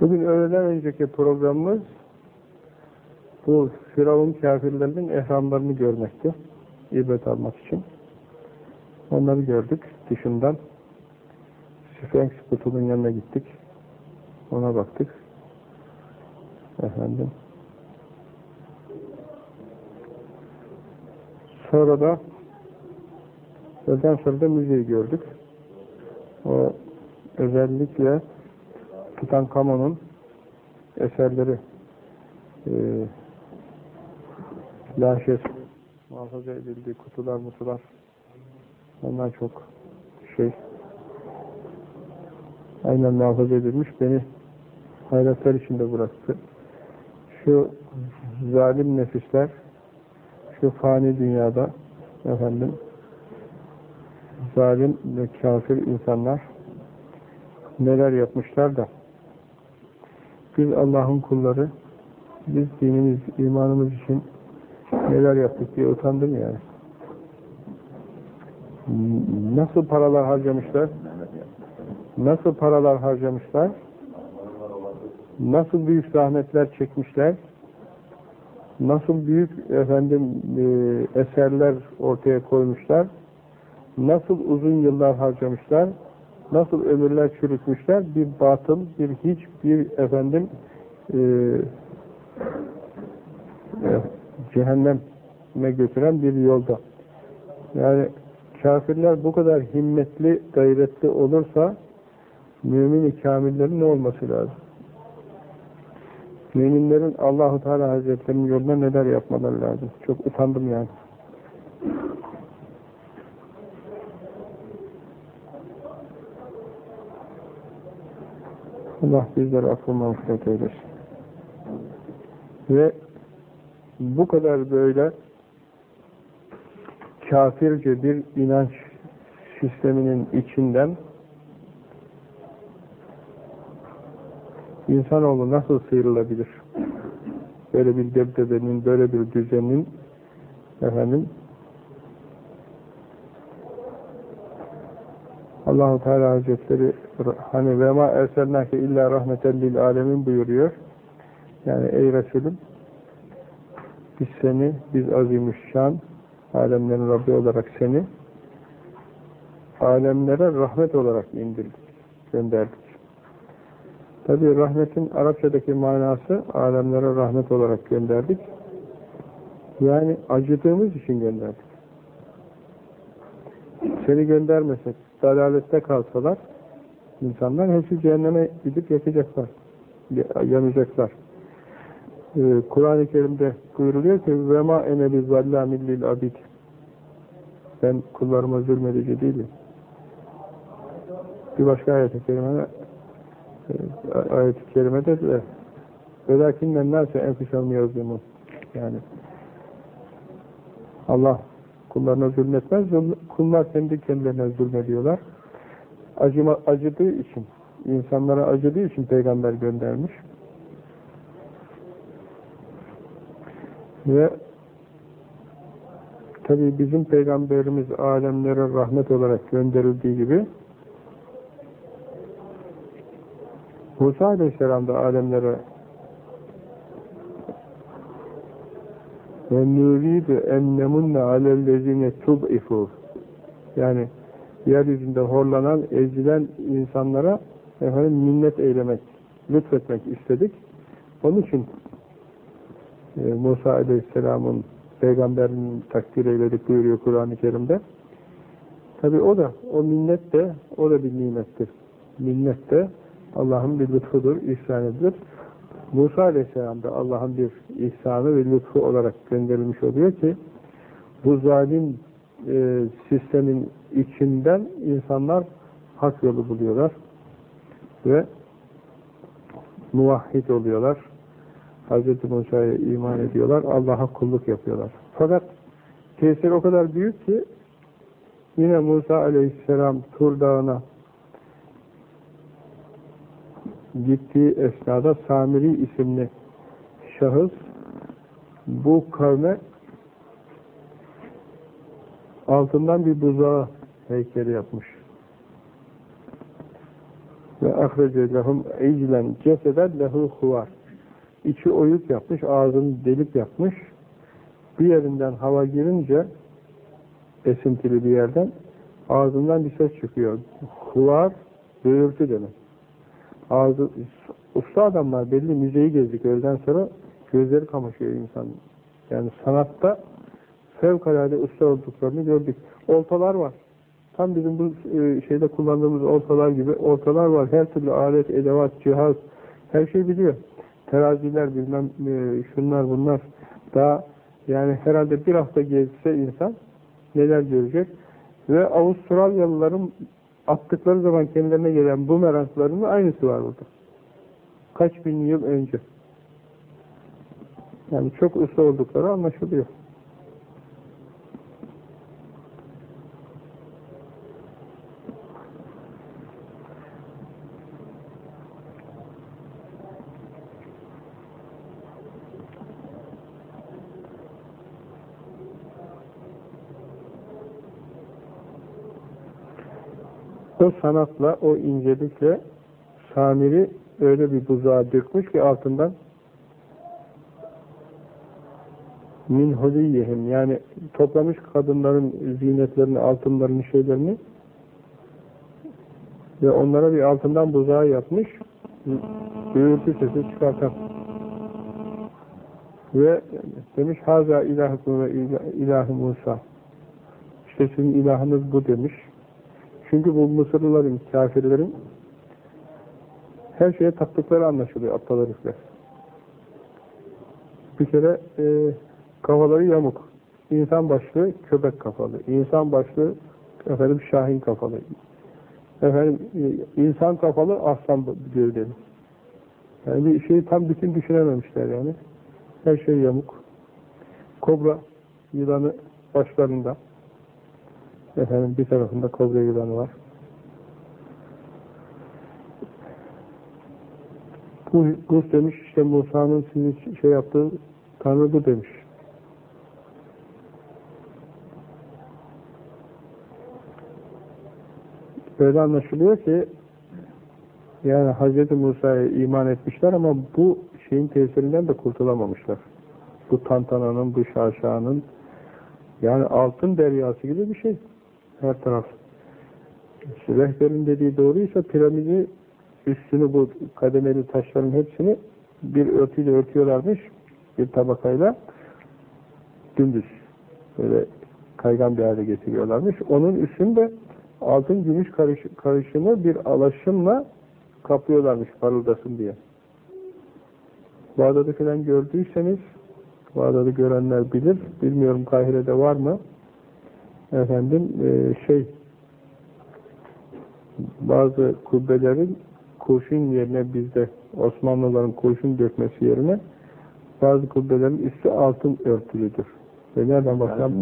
Bugün öğleden önceki programımız bu Firavun kafirlerinin ehramlarını görmekti. İbret almak için. Onları gördük dışından. Sphinx kutunun yanına gittik. Ona baktık. Efendim. Sonra da öğleden sonra da müzeyi gördük. O özellikle Tutankamon'un eserleri e, laşesi muhafaza edildiği kutular mutular onlar çok şey aynen muhafaza edilmiş beni hayretler içinde bıraktı. Şu zalim nefisler şu fani dünyada efendim zalim ve kafir insanlar neler yapmışlar da biz Allah'ın kulları biz dinimiz, imanımız için neler yaptık diye utandım yani. Nasıl paralar harcamışlar? Nasıl paralar harcamışlar? Nasıl büyük zahmetler çekmişler? Nasıl büyük efendim e, eserler ortaya koymuşlar? Nasıl uzun yıllar harcamışlar? Nasıl ömürler çürütmüşler? Bir batıl, bir hiç, bir efendim e, e, cehenneme götüren bir yolda. Yani kafirler bu kadar himmetli, gayretli olursa mümin-i kamillerin ne olması lazım? Müminlerin Allahu Teala Hazretleri'nin yolunda neler yapmaları lazım? Çok utandım yani. Allah bizleri affı mağfiret eylesin. Ve bu kadar böyle kafirce bir inanç sisteminin içinden insanoğlu nasıl sıyrılabilir? Böyle bir debdebenin, böyle bir düzenin efendim Allahu Teala Hazretleri hani ve ma erselnake illa rahmeten lil alemin buyuruyor. Yani ey Resulüm biz seni, biz azimüşşan alemlerin Rabbi olarak seni alemlere rahmet olarak indirdik, gönderdik. Tabi rahmetin Arapçadaki manası alemlere rahmet olarak gönderdik. Yani acıdığımız için gönderdik. Seni göndermesek, dalalette kalsalar insanlar hepsi cehenneme gidip yakacaklar. Yanacaklar. Ee, Kur'an-ı Kerim'de buyuruluyor ki enebi zallamin lil abid ben kullarıma zulmedici değilim. Bir başka ayet-i kerimede ayet-i kerimede de velakinnen nâse enfişan yazımı yani Allah kullarına zulmetmez, kullar kendi kendilerine zulmediyorlar. Acıma, acıdığı için, insanlara acıdığı için peygamber göndermiş. Ve tabi bizim peygamberimiz alemlere rahmet olarak gönderildiği gibi Musa Aleyhisselam da alemlere ve nuridu en nemunne alellezine tub'ifu yani yeryüzünde horlanan, ezilen insanlara efendim minnet eylemek, lütfetmek istedik. Onun için e, Musa Aleyhisselam'ın peygamberinin takdir eyledik buyuruyor Kur'an-ı Kerim'de. Tabi o da, o minnet de, o da bir nimettir. Minnet de Allah'ın bir lütfudur, ihsan edilir. Musa Aleyhisselam da Allah'ın bir ihsanı ve lütfu olarak gönderilmiş oluyor ki bu zalim e, sistemin içinden insanlar hak yolu buluyorlar ve muvahhid oluyorlar. Hz. Musa'ya iman ediyorlar. Allah'a kulluk yapıyorlar. Fakat tesir o kadar büyük ki yine Musa Aleyhisselam Tur Dağı'na gittiği esnada Samiri isimli şahıs bu kavme altından bir buzağı heykeli yapmış. ve ahrece lehum iclen ceseden lehu huvar. İçi oyuk yapmış, ağzını delik yapmış. Bir yerinden hava girince esintili bir yerden ağzından bir ses çıkıyor. Huvar, böğürtü demek. Ağzı, usta adamlar belli müzeyi gezdik öğleden sonra gözleri kamaşıyor insan. Yani sanatta fevkalade usta olduklarını gördük. Oltalar var. Tam bizim bu e, şeyde kullandığımız oltalar gibi oltalar var. Her türlü alet, edevat, cihaz, her şey biliyor. Teraziler bilmem e, şunlar bunlar. Daha yani herhalde bir hafta gezse insan neler görecek. Ve Avustralyalıların attıkları zaman kendilerine gelen bu meraklarının aynısı var burada. Kaç bin yıl önce. Yani çok usta oldukları anlaşılıyor. O sanatla, o incelikle Samiri öyle bir buzağa dökmüş ki altından min huliyihim yani toplamış kadınların zinetlerini, altınlarını, şeylerini ve onlara bir altından buzağı yapmış gürültü sesi çıkartan. Ve demiş haza ilahı ilahı Musa. İşte sizin ilahınız bu demiş çünkü bu Mısırlıların, kafirlerin her şeye taptıkları anlaşılıyor aptal herifler. Bir kere e, kafaları yamuk. İnsan başlı köpek kafalı. İnsan başlı efendim şahin kafalı. Efendim e, insan kafalı aslan gövdeli. Yani bir şeyi tam bütün düşünememişler yani. Her şey yamuk. Kobra yılanı başlarında. Efendim bir tarafında kobra yılanı var. Gus demiş işte Musa'nın sizi şey yaptığı Tanrı bu demiş. Böyle anlaşılıyor ki yani Hz. Musa'ya iman etmişler ama bu şeyin tesirinden de kurtulamamışlar. Bu tantananın, bu şaşanın yani altın deryası gibi bir şey her taraf. Rehberin dediği doğruysa piramidi üstünü bu kademeli taşların hepsini bir örtüyle örtüyorlarmış bir tabakayla dümdüz böyle kaygan bir hale getiriyorlarmış. Onun üstünde altın gümüş karış, karışımı bir alaşımla kaplıyorlarmış parıldasın diye. Bağdat'ı falan gördüyseniz Bağdat'ı görenler bilir. Bilmiyorum Kahire'de var mı? Efendim e, şey bazı kubbelerin kurşun yerine bizde Osmanlıların kurşun dökmesi yerine bazı kubbelerin üstü altın örtülüdür. Ve nereden baksam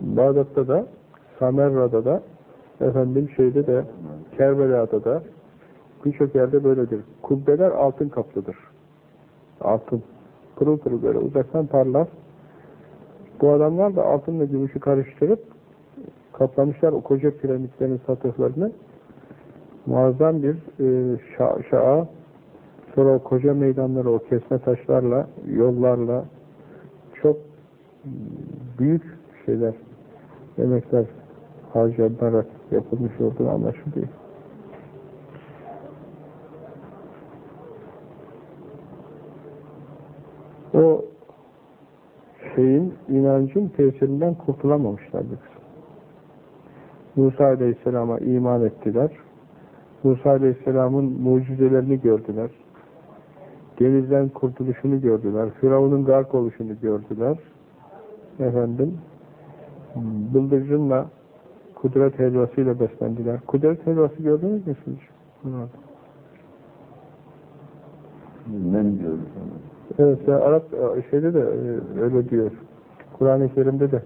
Bağdat'ta da Samerra'da da efendim şeyde de Kerbela'da da birçok yerde böyledir. Kubbeler altın kaplıdır. Altın. Pırıl pırıl böyle uzaktan parlar. Bu adamlar da altınla gümüşü karıştırıp kaplamışlar o koca piramitlerin satıhlarını. Muazzam bir e, şa şaa sonra o koca meydanları o kesme taşlarla, yollarla çok büyük şeyler, emekler harcanarak yapılmış olduğunu anlaşılıyor. O şeyin, inancın tesirinden kurtulamamışlar bir kısım. Musa Aleyhisselam'a iman ettiler. Musa Aleyhisselam'ın mucizelerini gördüler. Denizden kurtuluşunu gördüler. Firavun'un gark oluşunu gördüler. Efendim, bıldırcınla kudret helvasıyla beslendiler. Kudret helvası gördünüz mü siz? Ben diyorum. Evet, Arap e, şeyde de e, öyle diyor. Kur'an-ı Kerim'de de.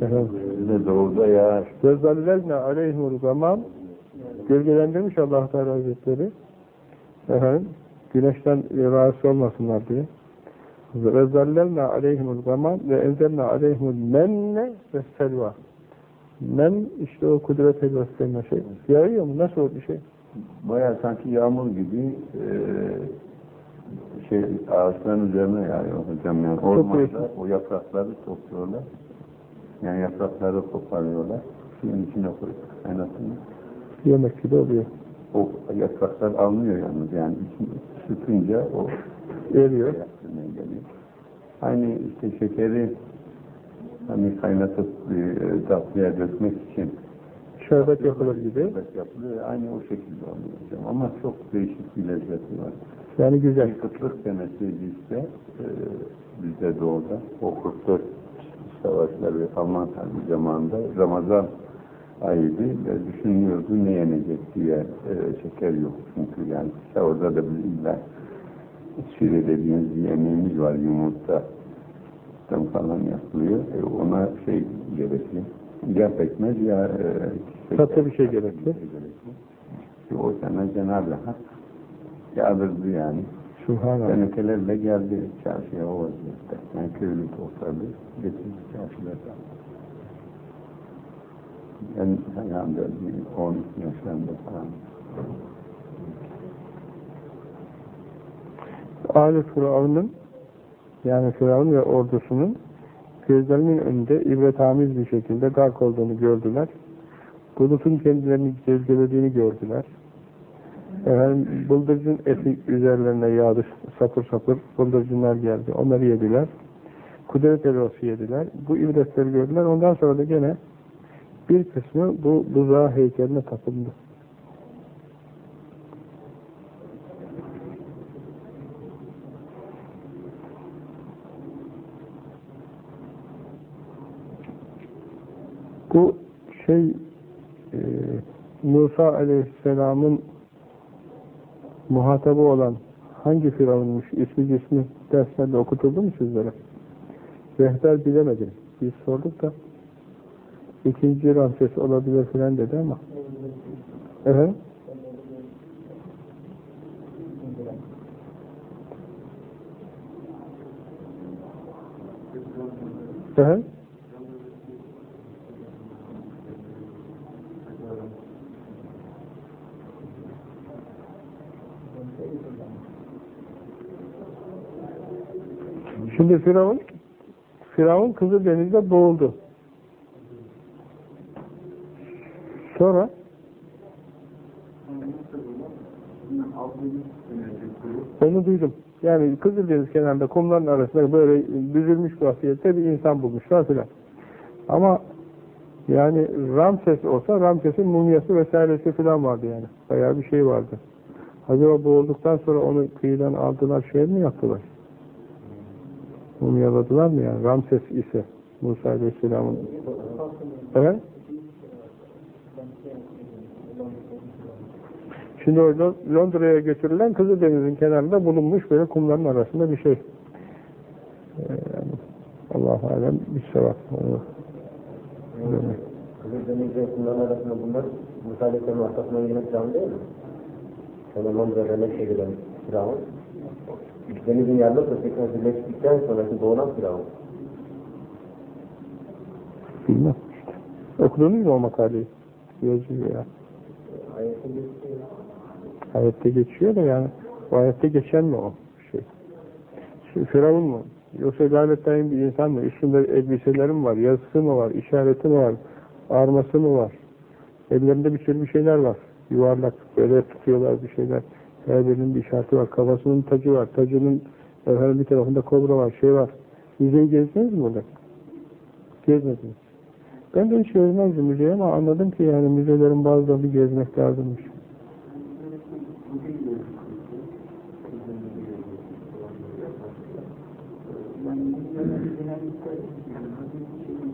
Öyle doğuda yağar. Vezzallezne aleyhimul gamam gölgelendirmiş allah Teala Hazretleri. Efendim, güneşten rahatsız olmasınlar diye. Vezzallezne aleyhimul gamam ve enzelne aleyhimul menne ve selva. Men işte o kudret helvası denilen şey. Yağıyor mu? Nasıl bir şey? Bayağı sanki yağmur gibi eee şey ağaçların üzerine yağıyor hocam yani ormanda o yaprakları topluyorlar. Yani yaprakları koparıyorlar. Suyun içine koyup kaynatıyor. Yemek gibi oluyor. O yapraklar alınıyor yalnız yani içini tutunca o Eriyor. reaksiyona geliyor. Aynı işte şekeri hani kaynatıp e, tatlıya dökmek için Şerbet yapılır gibi. şerbet yapılıyor. Aynı o şekilde oluyor hocam. Ama çok değişik bir lezzeti var. Yani güzel. Kıtlık senesiydi işte e, bizde doğuda. O 44 savaşları Alman Harbi zamanında Ramazan ayıydı ve düşünüyordu ne yenecek diye e, şeker yok çünkü yani orada da biz illa şire dediğimiz bir yemeğimiz var yumurta falan yapılıyor. E, ona şey gerekiyor. Ya pekmez ya e, şeker. Tatlı bir şey gerekiyor. İşte o sene Cenab-ı Hak yağdırdı yani. Tenekelerle geldi çarşıya o vaziyette. Yani köylü topladı, getirdi çarşılara. Ben herhalde bir 12 yaşlarında falan. Ali Firavun'un yani Firavun ve ordusunun gözlerinin önünde ibretamiz bir şekilde gark olduğunu gördüler. Bulutun kendilerini cezbelediğini gördüler. Efendim, bıldırcın eti üzerlerine yağdı sapır sapır. Bıldırcınlar geldi. Onları yediler. Kudret helvası yediler. Bu ibretleri gördüler. Ondan sonra da gene bir kısmı bu buzağı heykeline tapındı. Bu şey e, Musa Aleyhisselam'ın muhatabı olan hangi firavunmuş, ismi cismi derslerde okutuldu mu sizlere? Rehber bilemedim. Biz sorduk da ikinci Ramses olabilir filan dedi ama. Evet. Evet. Şimdi Firavun Firavun Kızıldeniz'de boğuldu. Sonra onu duydum. Yani Kızıldeniz kenarında kumların arasında böyle büzülmüş vaziyette bir insan bulmuşlar filan. Ama yani Ramses olsa Ramses'in mumyası vesairesi filan vardı yani. Bayağı bir şey vardı. Acaba boğulduktan sonra onu kıyıdan aldılar şey mi yaptılar? Mumyaladılar mı yani? Ramses ise Musa Aleyhisselam'ın Evet. Şimdi o Londra'ya götürülen Kızıldeniz'in kenarında bulunmuş böyle kumların arasında bir şey. Ee, yani Allah alem bir sevap. Kızıldeniz'de kumların arasında bunlar Musa Aleyhisselam'ın arkasından gelen Firavun değil mi? Sonra Londra'da ne şey gelen Firavun. Denizin yarılıp tekrar birleştikten sonraki doğulan Firavun. Bilmem işte. Okudunuz mu o makaleyi? Yazıyor ya. Ayette geçiyor. Ayette geçiyor da yani o ayette geçen mi o şey? Firavun mu? Yoksa lanetlerin bir insan mı? Üstünde elbiseleri mi var? Yazısı mı var? işareti mi var? Arması mı var? Ellerinde bir sürü bir şeyler var. Yuvarlak böyle tutuyorlar bir şeyler. Her birinin bir işareti var. Kafasının tacı var. Tacının efendim bir tarafında kobra var. Şey var. Müzeyi gezdiniz mi burada? Gezmediniz. Ben de hiç gezmezdim müzeye ama anladım ki yani müzelerin bazılarını gezmek lazımmış.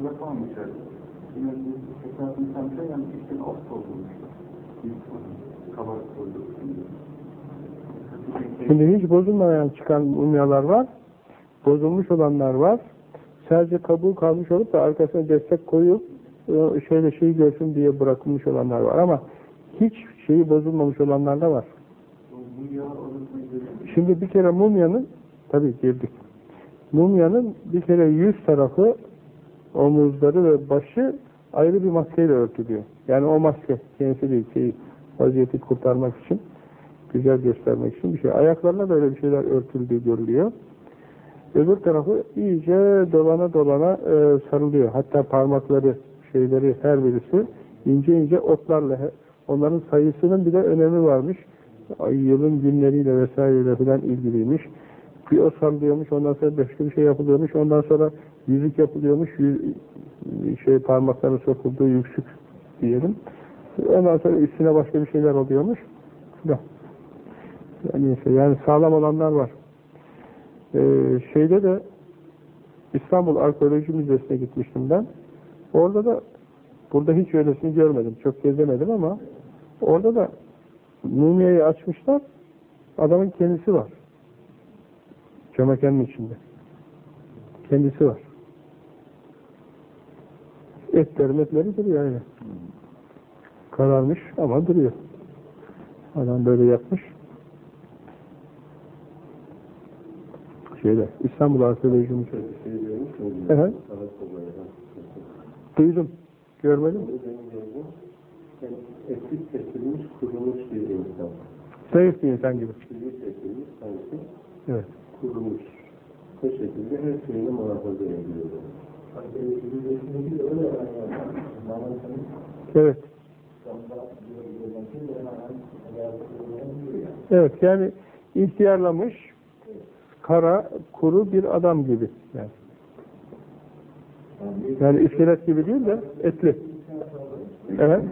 yapamamışlar. Şimdi hiç bozulmayan çıkan mumyalar var. Bozulmuş olanlar var. Sadece kabuğu kalmış olup da arkasına destek koyup e, şöyle şeyi görsün diye bırakılmış olanlar var ama hiç şeyi bozulmamış olanlar da var. Şimdi bir kere mumyanın tabii girdik. Mumyanın bir kere yüz tarafı omuzları ve başı ayrı bir maskeyle örtülüyor. Yani o maske kendisi değil, şey, vaziyeti kurtarmak için, güzel göstermek için bir şey. Ayaklarına böyle bir şeyler örtüldüğü görülüyor. Öbür tarafı iyice dolana dolana e, sarılıyor. Hatta parmakları, şeyleri her birisi ince ince otlarla, onların sayısının bile önemi varmış. Yılın günleriyle vesaireyle falan ilgiliymiş. Bir o sarılıyormuş, ondan sonra başka bir şey yapılıyormuş, ondan sonra yüzük yapılıyormuş, yü- şey parmakların sokulduğu yüksük diyelim. Ondan sonra üstüne başka bir şeyler oluyormuş. Filan. Yani, işte, yani sağlam olanlar var. Ee, şeyde de İstanbul Arkeoloji Müzesi'ne gitmiştim ben. Orada da burada hiç öylesini görmedim. Çok gezemedim ama orada da mumyayı açmışlar. Adamın kendisi var. Çömekenin içinde. Kendisi var. Etleri metleri duruyor öyle. Kararmış ama duruyor. Adam böyle yapmış. Şeyde, İstanbul Arkeoloji Müzesi. Evet. Duydum. Görmedim. Eski kesilmiş, kurumuş bir insan. Zayıf bir insan gibi. Kesilmiş sanki Evet. kurumuş. Bu şekilde her şeyini muhafaza ediyor. Evet. Evet yani ihtiyarlamış kara kuru bir adam gibi yani. Yani iskelet gibi değil de etli. Evet.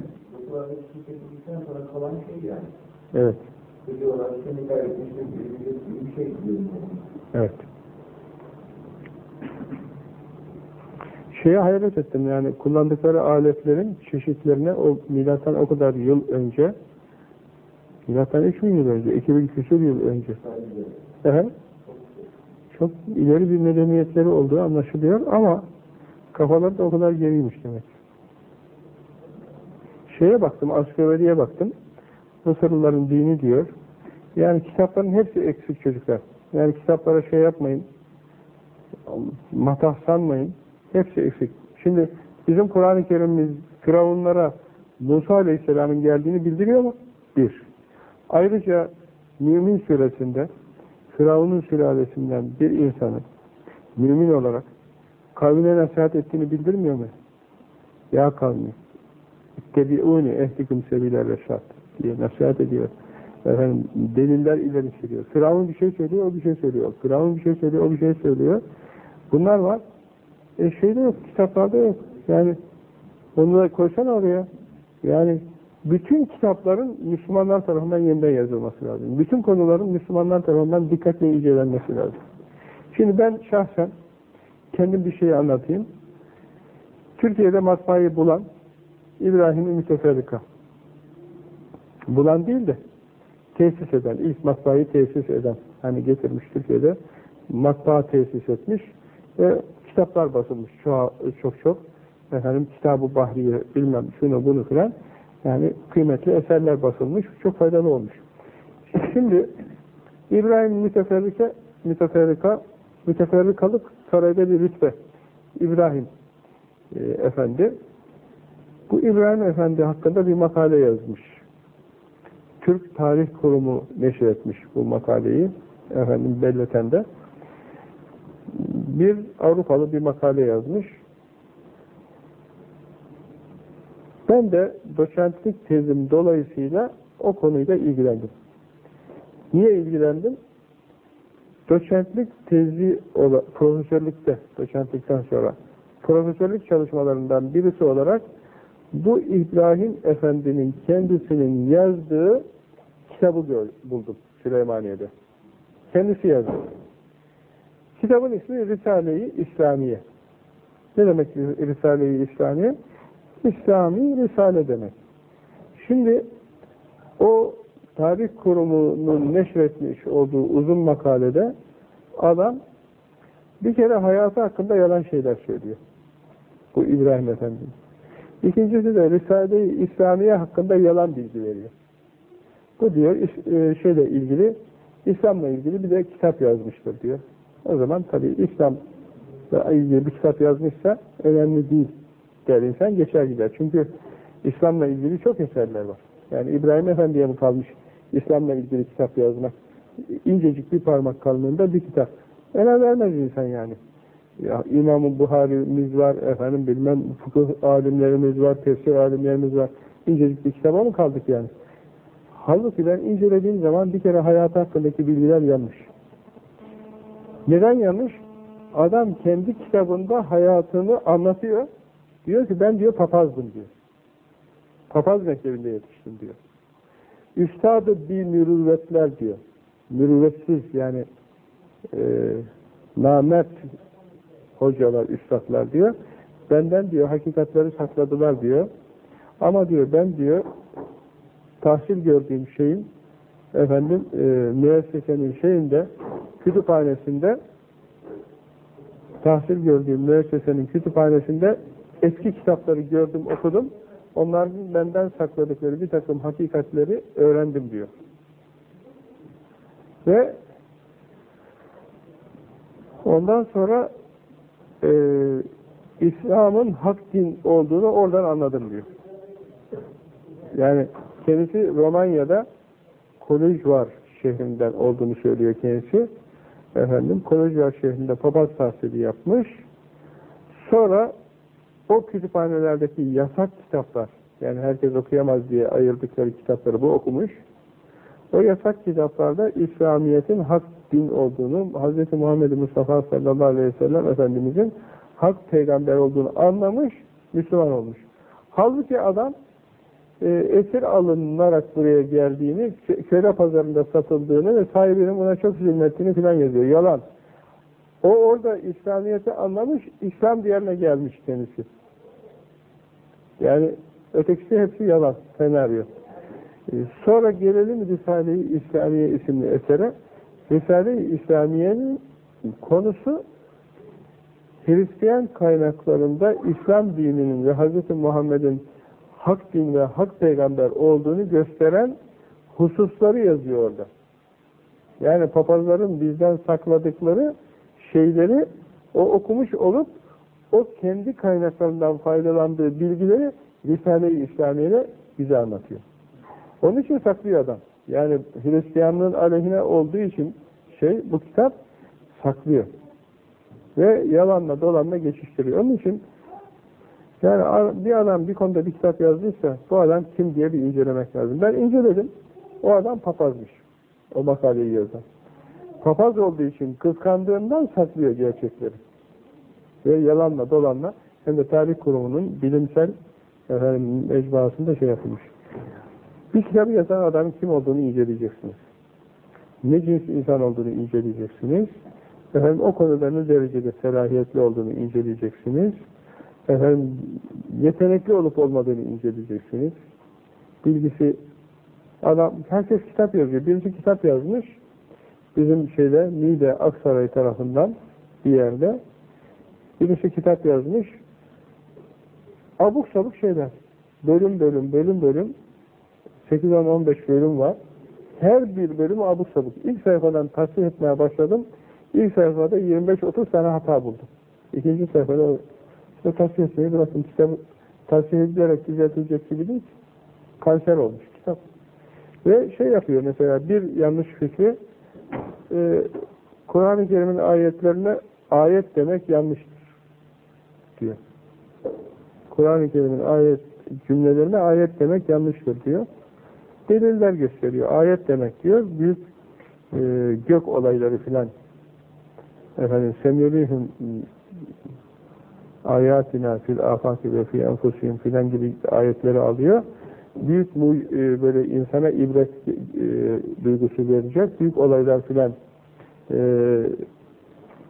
Evet. Evet. Şeye hayret ettim yani kullandıkları aletlerin çeşitlerine o milattan o kadar yıl önce milattan 3000 yıl önce 2000 küsur yıl önce evet çok ileri bir medeniyetleri olduğu anlaşılıyor ama kafaları da o kadar geriymiş demek. Şeye baktım, Askeveri'ye baktım. Mısırlıların dini diyor. Yani kitapların hepsi eksik çocuklar. Yani kitaplara şey yapmayın, matah sanmayın. Hepsi eksik. Şimdi bizim Kur'an-ı Kerim'imiz Firavunlara Musa Aleyhisselam'ın geldiğini bildiriyor mu? Bir. Ayrıca Mümin suresinde Firavun'un sülalesinden bir insanın mümin olarak kavmine nasihat ettiğini bildirmiyor mu? Ya kavmi İttebi'uni ehdikum sebiler reşat diye nasihat ediyor. Efendim, deliller ileri sürüyor. Firavun bir şey söylüyor, o bir şey söylüyor. Firavun bir şey söylüyor, o bir şey söylüyor. Bunlar var. E şeyde yok, kitaplarda yok. Yani onu da koysana oraya. Yani bütün kitapların Müslümanlar tarafından yeniden yazılması lazım. Bütün konuların Müslümanlar tarafından dikkatle incelenmesi lazım. Şimdi ben şahsen kendim bir şeyi anlatayım. Türkiye'de matbaayı bulan İbrahim-i Müteferrika. Bulan değil de tesis eden, ilk matbaayı tesis eden, hani getirmiş Türkiye'de matbaa tesis etmiş ve kitaplar basılmış çok çok, çok. efendim kitabı Bahriye bilmem şunu bunu filan yani kıymetli eserler basılmış çok faydalı olmuş. Şimdi İbrahim müteferrika müteferrika müteferrikalık sarayda bir rütbe. İbrahim e, Efendi bu İbrahim Efendi hakkında bir makale yazmış. Türk Tarih Kurumu neşretmiş bu makaleyi efendim belletende bir Avrupalı bir makale yazmış. Ben de doçentlik tezim dolayısıyla o konuyla ilgilendim. Niye ilgilendim? Doçentlik tezi, profesörlükte, doçentlikten sonra profesörlük çalışmalarından birisi olarak bu İbrahim Efendi'nin kendisinin yazdığı kitabı buldum Süleymaniye'de. Kendisi yazdı. Kitabın ismi Risale-i İslamiye. Ne demek Risale-i İslamiye? İslami Risale demek. Şimdi o tarih kurumunun neşretmiş olduğu uzun makalede adam bir kere hayatı hakkında yalan şeyler söylüyor. Bu İbrahim Efendi. İkincisi de Risale-i İslamiye hakkında yalan bilgi veriyor. Bu diyor şeyle ilgili İslam'la ilgili bir de kitap yazmıştır diyor. O zaman tabii İslam'la ilgili bir kitap yazmışsa önemli değil der insan geçer gider. Çünkü İslam'la ilgili çok eserler var. Yani İbrahim Efendi'ye mi kalmış İslam'la ilgili kitap yazmak? İncecik bir parmak kalınlığında bir kitap. Ele vermez insan yani. Ya, İmam-ı Buhari'miz var, efendim bilmem fıkıh alimlerimiz var, tefsir alimlerimiz var. İncecik bir kitaba mı kaldık yani? Halbuki ben incelediğim zaman bir kere hayat hakkındaki bilgiler yanlış. Neden yanlış? Adam kendi kitabında hayatını anlatıyor. Diyor ki ben diyor papazdım diyor. Papaz mektebinde yetiştim diyor. Üstadı bir mürüvvetler diyor. Mürüvvetsiz yani e, namert hocalar, üstadlar diyor. Benden diyor hakikatleri sakladılar diyor. Ama diyor ben diyor tahsil gördüğüm şeyin efendim e, müessesenin şeyinde kütüphanesinde tahsil gördüğüm müessesenin kütüphanesinde eski kitapları gördüm, okudum. Onların benden sakladıkları bir takım hakikatleri öğrendim diyor. Ve ondan sonra e, İslam'ın hak din olduğunu oradan anladım diyor. Yani kendisi Romanya'da kolej var şehrinden olduğunu söylüyor kendisi. Efendim kolej var şehrinde papaz tahsili yapmış. Sonra o kütüphanelerdeki yasak kitaplar, yani herkes okuyamaz diye ayırdıkları kitapları bu okumuş. O yasak kitaplarda İslamiyet'in hak din olduğunu, Hz. Muhammed Mustafa sallallahu aleyhi ve sellem Efendimizin hak peygamber olduğunu anlamış, Müslüman olmuş. Halbuki adam e, esir alınarak buraya geldiğini, köle pazarında satıldığını ve sahibinin buna çok zulmettiğini filan yazıyor. Yalan. O orada İslamiyet'i anlamış, İslam diğerine gelmiş kendisi. Yani ötekisi hepsi yalan, senaryo. Ee, sonra gelelim Risale-i İslamiye isimli esere. Risale-i İslamiye'nin konusu Hristiyan kaynaklarında İslam dininin ve Hz. Muhammed'in hak din ve hak peygamber olduğunu gösteren hususları yazıyor orada. Yani papazların bizden sakladıkları şeyleri o okumuş olup o kendi kaynaklarından faydalandığı bilgileri Risale-i İslamiye'de bize anlatıyor. Onun için saklıyor adam. Yani Hristiyanlığın aleyhine olduğu için şey bu kitap saklıyor. Ve yalanla dolanla geçiştiriyor. Onun için yani bir adam bir konuda bir kitap yazdıysa bu adam kim diye bir incelemek lazım. Ben inceledim. O adam papazmış. O makaleyi yazan. Papaz olduğu için kıskandığından saklıyor gerçekleri. Ve yalanla dolanla hem de tarih kurumunun bilimsel efendim, mecmuasında şey yapılmış. Bir kitabı yazan adamın kim olduğunu inceleyeceksiniz. Ne cins insan olduğunu inceleyeceksiniz. Efendim o konuda ne derecede selahiyetli olduğunu inceleyeceksiniz. Efendim yetenekli olup olmadığını inceleyeceksiniz. Bilgisi adam herkes kitap yazıyor. Birisi kitap yazmış. Bizim şeyde Niğde Aksaray tarafından bir yerde birisi kitap yazmış. Abuk sabuk şeyler. Bölüm bölüm bölüm bölüm 8-10-15 bölüm var. Her bir bölüm abuk sabuk. İlk sayfadan tasvir etmeye başladım. İlk sayfada 25-30 tane hata buldum. İkinci sayfada işte tasvir etmeyi bıraktım. Kitabı tasvir edilerek düzeltilecek gibi değil. Kanser olmuş kitap. Ve şey yapıyor mesela bir yanlış fikri e, Kur'an-ı Kerim'in ayetlerine ayet demek yanlıştır diyor. Kur'an-ı Kerim'in ayet cümlelerine ayet demek yanlıştır diyor. Deliller gösteriyor. Ayet demek diyor. Büyük e, gök olayları filan efendim semyelihim ayatina fil afaki ve fi enfusihim filan gibi ayetleri alıyor. Büyük bu e, böyle insana ibret e, duygusu verecek büyük olaylar filan e,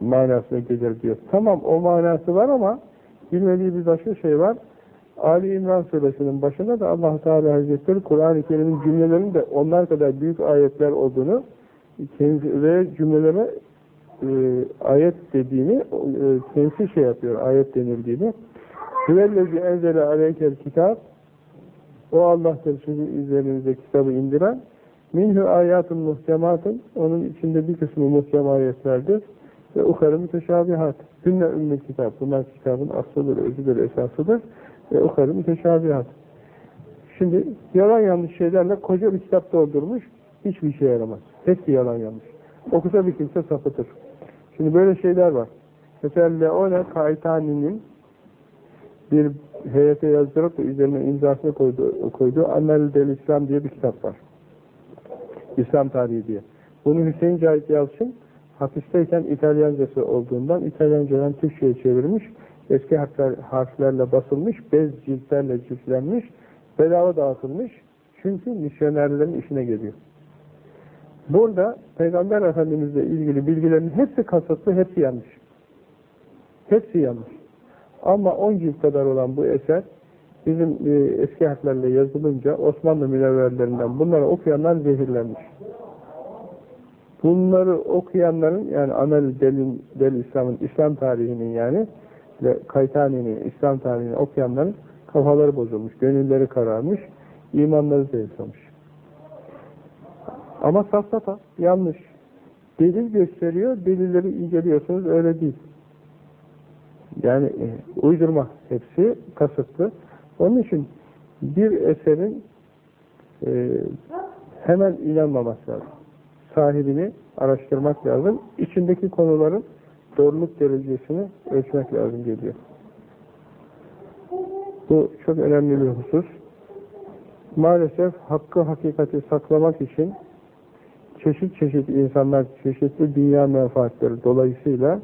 manasına gelir diyor. Tamam o manası var ama bilmediği bir başka şey var. Ali İmran suresinin başında da allah Teala Hazretleri Kur'an-ı Kerim'in cümlelerinin onlar kadar büyük ayetler olduğunu ve cümlelere e, ayet dediğini e, kendisi şey yapıyor, ayet denildiğini. Hüvellezi enzele aleykel kitap o Allah'tır sizin üzerinize kitabı indiren minhu ayatun muhtematın onun içinde bir kısmı muhtem ayetlerdir ve ukarı müteşabihat hünne ümmül kitap bunlar kitabın aslıdır, özüdür, esasıdır ve ukarı müteşabihat Şimdi yalan yanlış şeylerle koca bir kitap doldurmuş, hiçbir işe yaramaz. Hepsi yalan yanlış. Okusa bir kimse sapıtır. Şimdi böyle şeyler var. Mesela Leone Kaitani'nin bir heyete yazdırıp da üzerine imzasını koydu, koydu. Annel İslam diye bir kitap var. İslam tarihi diye. Bunu Hüseyin Cahit Yalçın hapisteyken İtalyancası olduğundan İtalyancadan Türkçe'ye çevirmiş. Eski harfler, harflerle basılmış, bez ciltlerle ciltlenmiş, bedava dağıtılmış. Çünkü misyonerlerin işine geliyor. Burada Peygamber Efendimizle ilgili bilgilerin hepsi kasıtlı, hepsi yanlış. Hepsi yanlış. Ama 10 cilt kadar olan bu eser bizim e, eski harflerle yazılınca Osmanlı münevverlerinden bunları okuyanlar zehirlenmiş. Bunları okuyanların yani Amel Delin, Del İslam'ın İslam tarihinin yani Kaytani'nin İslam tarihini okuyanların kafaları bozulmuş, gönülleri kararmış, imanları zayıflamış. Ama safsata, yanlış. Delil gösteriyor, delilleri inceliyorsunuz, öyle değil. Yani e, uydurma hepsi kasıtlı. Onun için bir eserin e, hemen inanmamak lazım. Sahibini araştırmak lazım. İçindeki konuların doğruluk derecesini ölçmek lazım geliyor. Bu çok önemli bir husus. Maalesef hakkı hakikati saklamak için çeşit çeşit insanlar çeşitli dünya menfaatleri dolayısıyla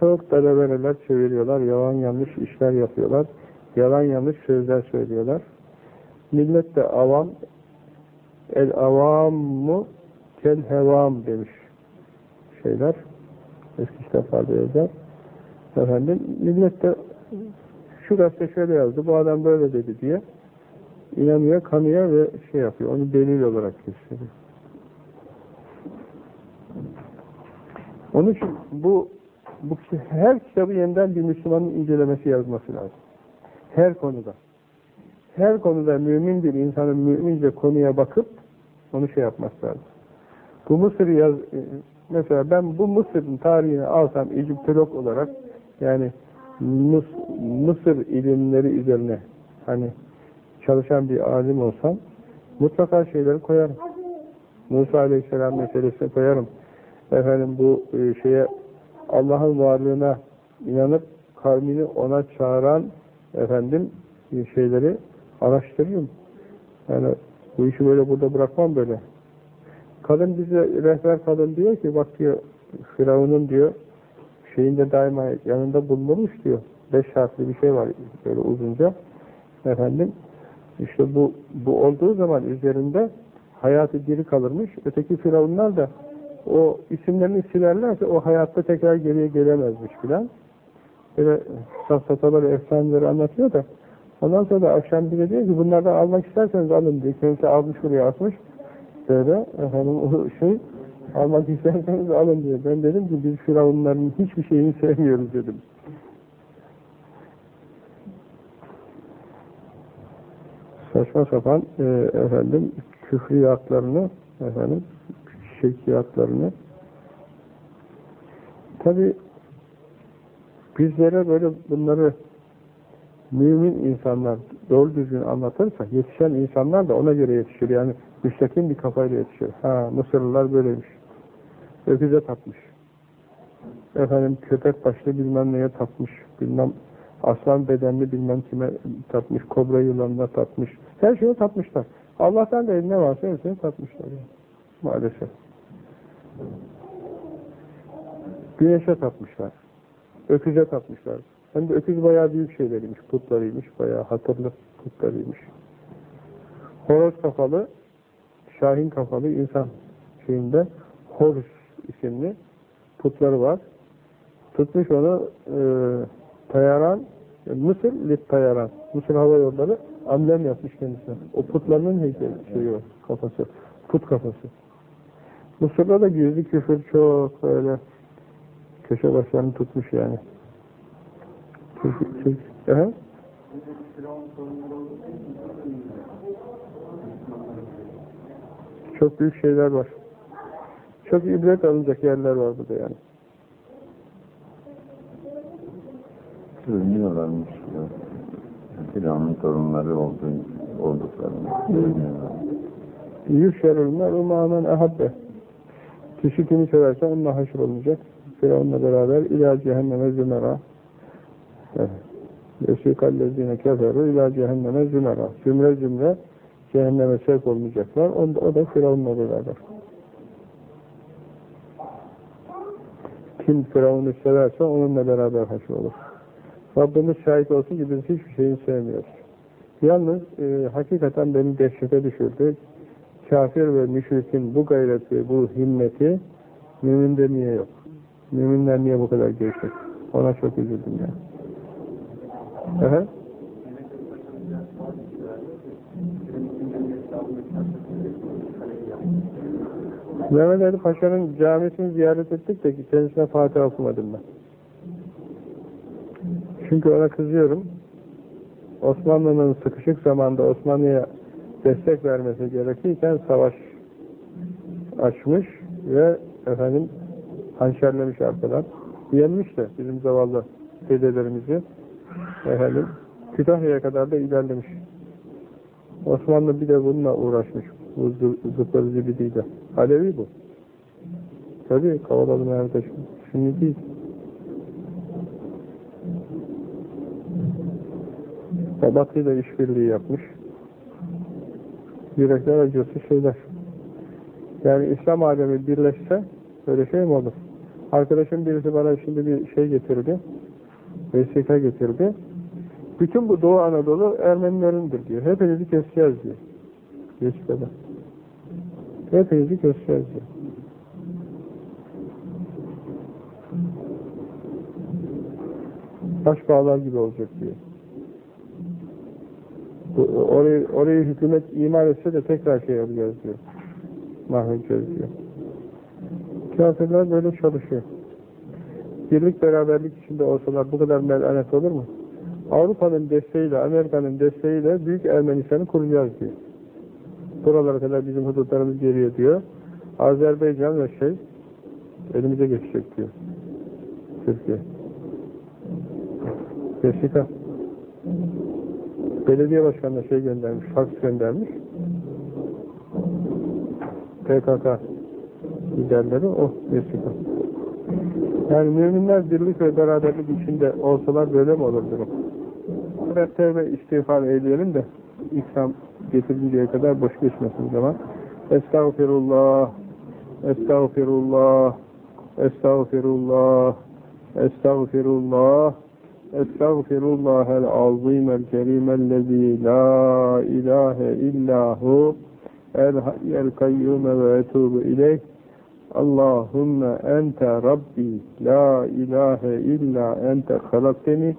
çok dalavereler çeviriyorlar, yalan yanlış işler yapıyorlar, yalan yanlış sözler söylüyorlar. Millet de avam, el avammu kel hevam demiş şeyler. Eski kitaplarda yazar. Efendim, millet de şu gazete şöyle yazdı, bu adam böyle dedi diye inanıyor, kanıyor ve şey yapıyor, onu delil olarak gösteriyor. Onun için bu, bu her kitabı yeniden bir Müslümanın incelemesi yazması lazım. Her konuda. Her konuda mümin bir insanın mümince konuya bakıp onu şey yapması lazım. Bu Mısır yaz, mesela ben bu Mısır'ın tarihini alsam Egyptolog olarak yani Mıs, Mısır ilimleri üzerine hani çalışan bir alim olsam mutlaka şeyleri koyarım. Musa Aleyhisselam meselesini koyarım. Efendim bu e, şeye Allah'ın varlığına inanıp kavmini ona çağıran efendim şeyleri araştırırım. Yani bu işi böyle burada bırakmam böyle. Kadın bize rehber kadın diyor ki bak diyor Firavun'un diyor şeyinde daima yanında bulunmuş diyor. Beş harfli bir şey var böyle uzunca. Efendim işte bu bu olduğu zaman üzerinde hayatı diri kalırmış. Öteki firavunlar da o isimlerini silerlerse o hayatta tekrar geriye gelemezmiş filan. Böyle safsatalar, efsaneleri anlatıyor da ondan sonra da akşam bile diyor ki bunlardan almak isterseniz alın diyor. Kendisi almış buraya atmış. Böyle efendim o şey almak isterseniz alın diyor. Ben dedim ki biz firavunların hiçbir şeyini sevmiyoruz dedim. Saçma sapan e, efendim küfriyatlarını efendim şirkiyatlarını tabi bizlere böyle bunları mümin insanlar doğru düzgün anlatırsa yetişen insanlar da ona göre yetişir. Yani müstakim bir kafayla yetişir. Ha Mısırlılar böyleymiş. Öküze tapmış. Efendim köpek başlı bilmem neye tapmış. Bilmem aslan bedenli bilmem kime tapmış. Kobra yılanına tapmış. Her şeye tapmışlar. Allah'tan da ne varsa hepsini tapmışlar. Yani. Maalesef. Güneşe tapmışlar. Öküze tapmışlar. Hem de öküz bayağı büyük şeyleriymiş, putlarıymış, bayağı hatırlı putlarıymış. Horoz kafalı, şahin kafalı insan şeyinde Horus isimli putları var. Tutmuş onu e, tayaran, Mısır lit tayaran, Mısır hava yolları amblem yapmış kendisine. O putlarının heykeli şeyi o, kafası, put kafası. Mısır'da da gizli küfür çok böyle köşe başlarını tutmuş yani. Türk, Türk, Aha. Çok büyük şeyler var. Çok ibret alınacak yerler var burada yani. Söylüyorlarmış ya. Firavun'un torunları olduğu olduklarını. Yüşşerül mer'u ma'men ahabbe. Kişi kimi severse onunla haşr olacak. Firavunla beraber ila cehenneme zümera. Vesikallezine keferu ila cehenneme zümera. Zümre zümre cehenneme sevk olmayacaklar. O, o da Firavunla beraber. Kim Firavun'u severse onunla beraber haşr olur. Rabbimiz şahit olsun ki biz hiçbir şeyi sevmiyoruz. Yalnız e, hakikaten beni dehşete düşürdü. Kafir ve müşrikin bu gayreti, bu himmeti müminde niye yok? Müminler niye bu kadar gevşek? Ona çok üzüldüm yani. Efendim? Mehmet Ali Paşa'nın camisini ziyaret ettik de kendisine Fatiha okumadım ben. Çünkü ona kızıyorum. Osmanlı'nın sıkışık zamanda Osmanlı'ya destek vermesi gerekirken savaş açmış ve efendim hançerlemiş arkadan. Yenmiş de bizim zavallı dedelerimizi efendim Kütahya'ya kadar da ilerlemiş. Osmanlı bir de bununla uğraşmış. Bu zıpları zibidiyle. Alevi bu. Tabii Kavalalı Mehmet Şimdi değil. Batı'yla işbirliği yapmış. Yürekler acısı şeyler. Yani İslam alemi birleşse böyle şey mi olur? Arkadaşım birisi bana şimdi bir şey getirdi. Vesika getirdi. Bütün bu Doğu Anadolu Ermenilerindir diyor. Hepinizi keseceğiz diyor. Vesikada. Hepinizi keseceğiz diyor. Baş bağlar gibi olacak diyor. Orayı, orayı hükümet imar etse de tekrar şey yapacağız diyor. Mahvedeceğiz diyor. Kafirler böyle çalışıyor. Birlik beraberlik içinde olsalar bu kadar melanet olur mu? Avrupa'nın desteğiyle, Amerika'nın desteğiyle Büyük Ermenistan'ı kuracağız diyor. Buralara kadar bizim hudutlarımız geliyor diyor. Azerbaycan ve şey elimize geçecek diyor. Türkiye. Vesika. Belediye başkanına şey göndermiş, faks göndermiş. PKK liderleri o vesika. Yani müminler birlik ve beraberlik içinde olsalar böyle mi olur durum? Evet tevbe istiğfar eyleyelim de İslam getirinceye kadar boş geçmesin zaman. Estağfirullah, Estağfirullah, Estağfirullah, Estağfirullah, azimel kerimellezî la ilahe illahu el hayyel kayyume ve etubu ileyh Allahümme ente Rabbi la ilahe illa ente halakteni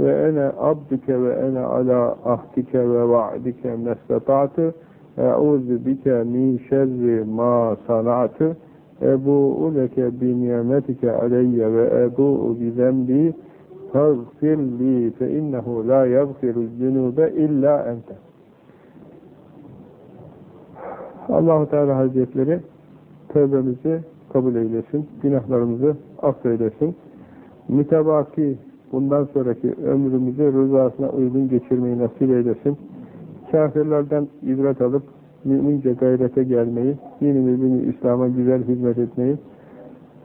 ve ene abdike ve ene ala ahdike ve va'dike mestata'tı e'udhu bike min şerri ma sana'tı ebu'u leke bi nimetike aleyye ve ebu'u bi zembi فَغْفِرْ لِي فَاِنَّهُ لَا يَغْفِرُ الذُّنُوبَ اِلَّا اَنْتَ Allahu Teala Hazretleri tövbemizi kabul eylesin, günahlarımızı affeylesin. Mütebaki bundan sonraki ömrümüzü rızasına uygun geçirmeyi nasip eylesin. Kafirlerden ibret alıp mümince gayrete gelmeyi, dini mübini İslam'a güzel hizmet etmeyi,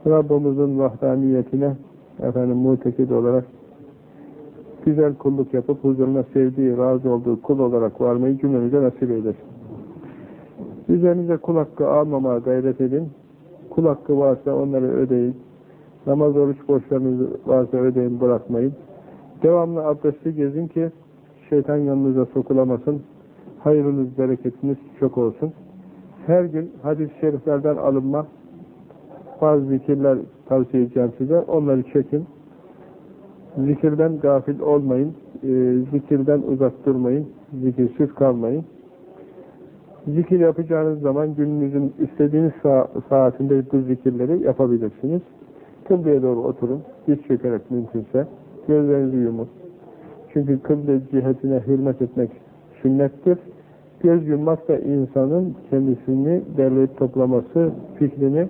Rabbimizin vahdaniyetine efendim mutekid olarak güzel kulluk yapıp huzuruna sevdiği, razı olduğu kul olarak varmayı cümlemize nasip eylesin. Üzerinize kul hakkı almamaya gayret edin. Kul hakkı varsa onları ödeyin. Namaz, oruç borçlarınız varsa ödeyin, bırakmayın. Devamlı abdestli gezin ki şeytan yanınıza sokulamasın. Hayırınız, bereketiniz çok olsun. Her gün hadis-i şeriflerden alınma bazı zikirler tavsiye edeceğim size. Onları çekin. Zikirden gafil olmayın. E, zikirden uzak durmayın. Zikirsiz kalmayın. Zikir yapacağınız zaman gününüzün istediğiniz sa saatinde bu zikirleri yapabilirsiniz. Kıbleye doğru oturun. Diz çökerek mümkünse. Gözlerinizi yumun. Çünkü kıble cihetine hürmet etmek sünnettir. Göz yummak da insanın kendisini derleyip toplaması, fikrini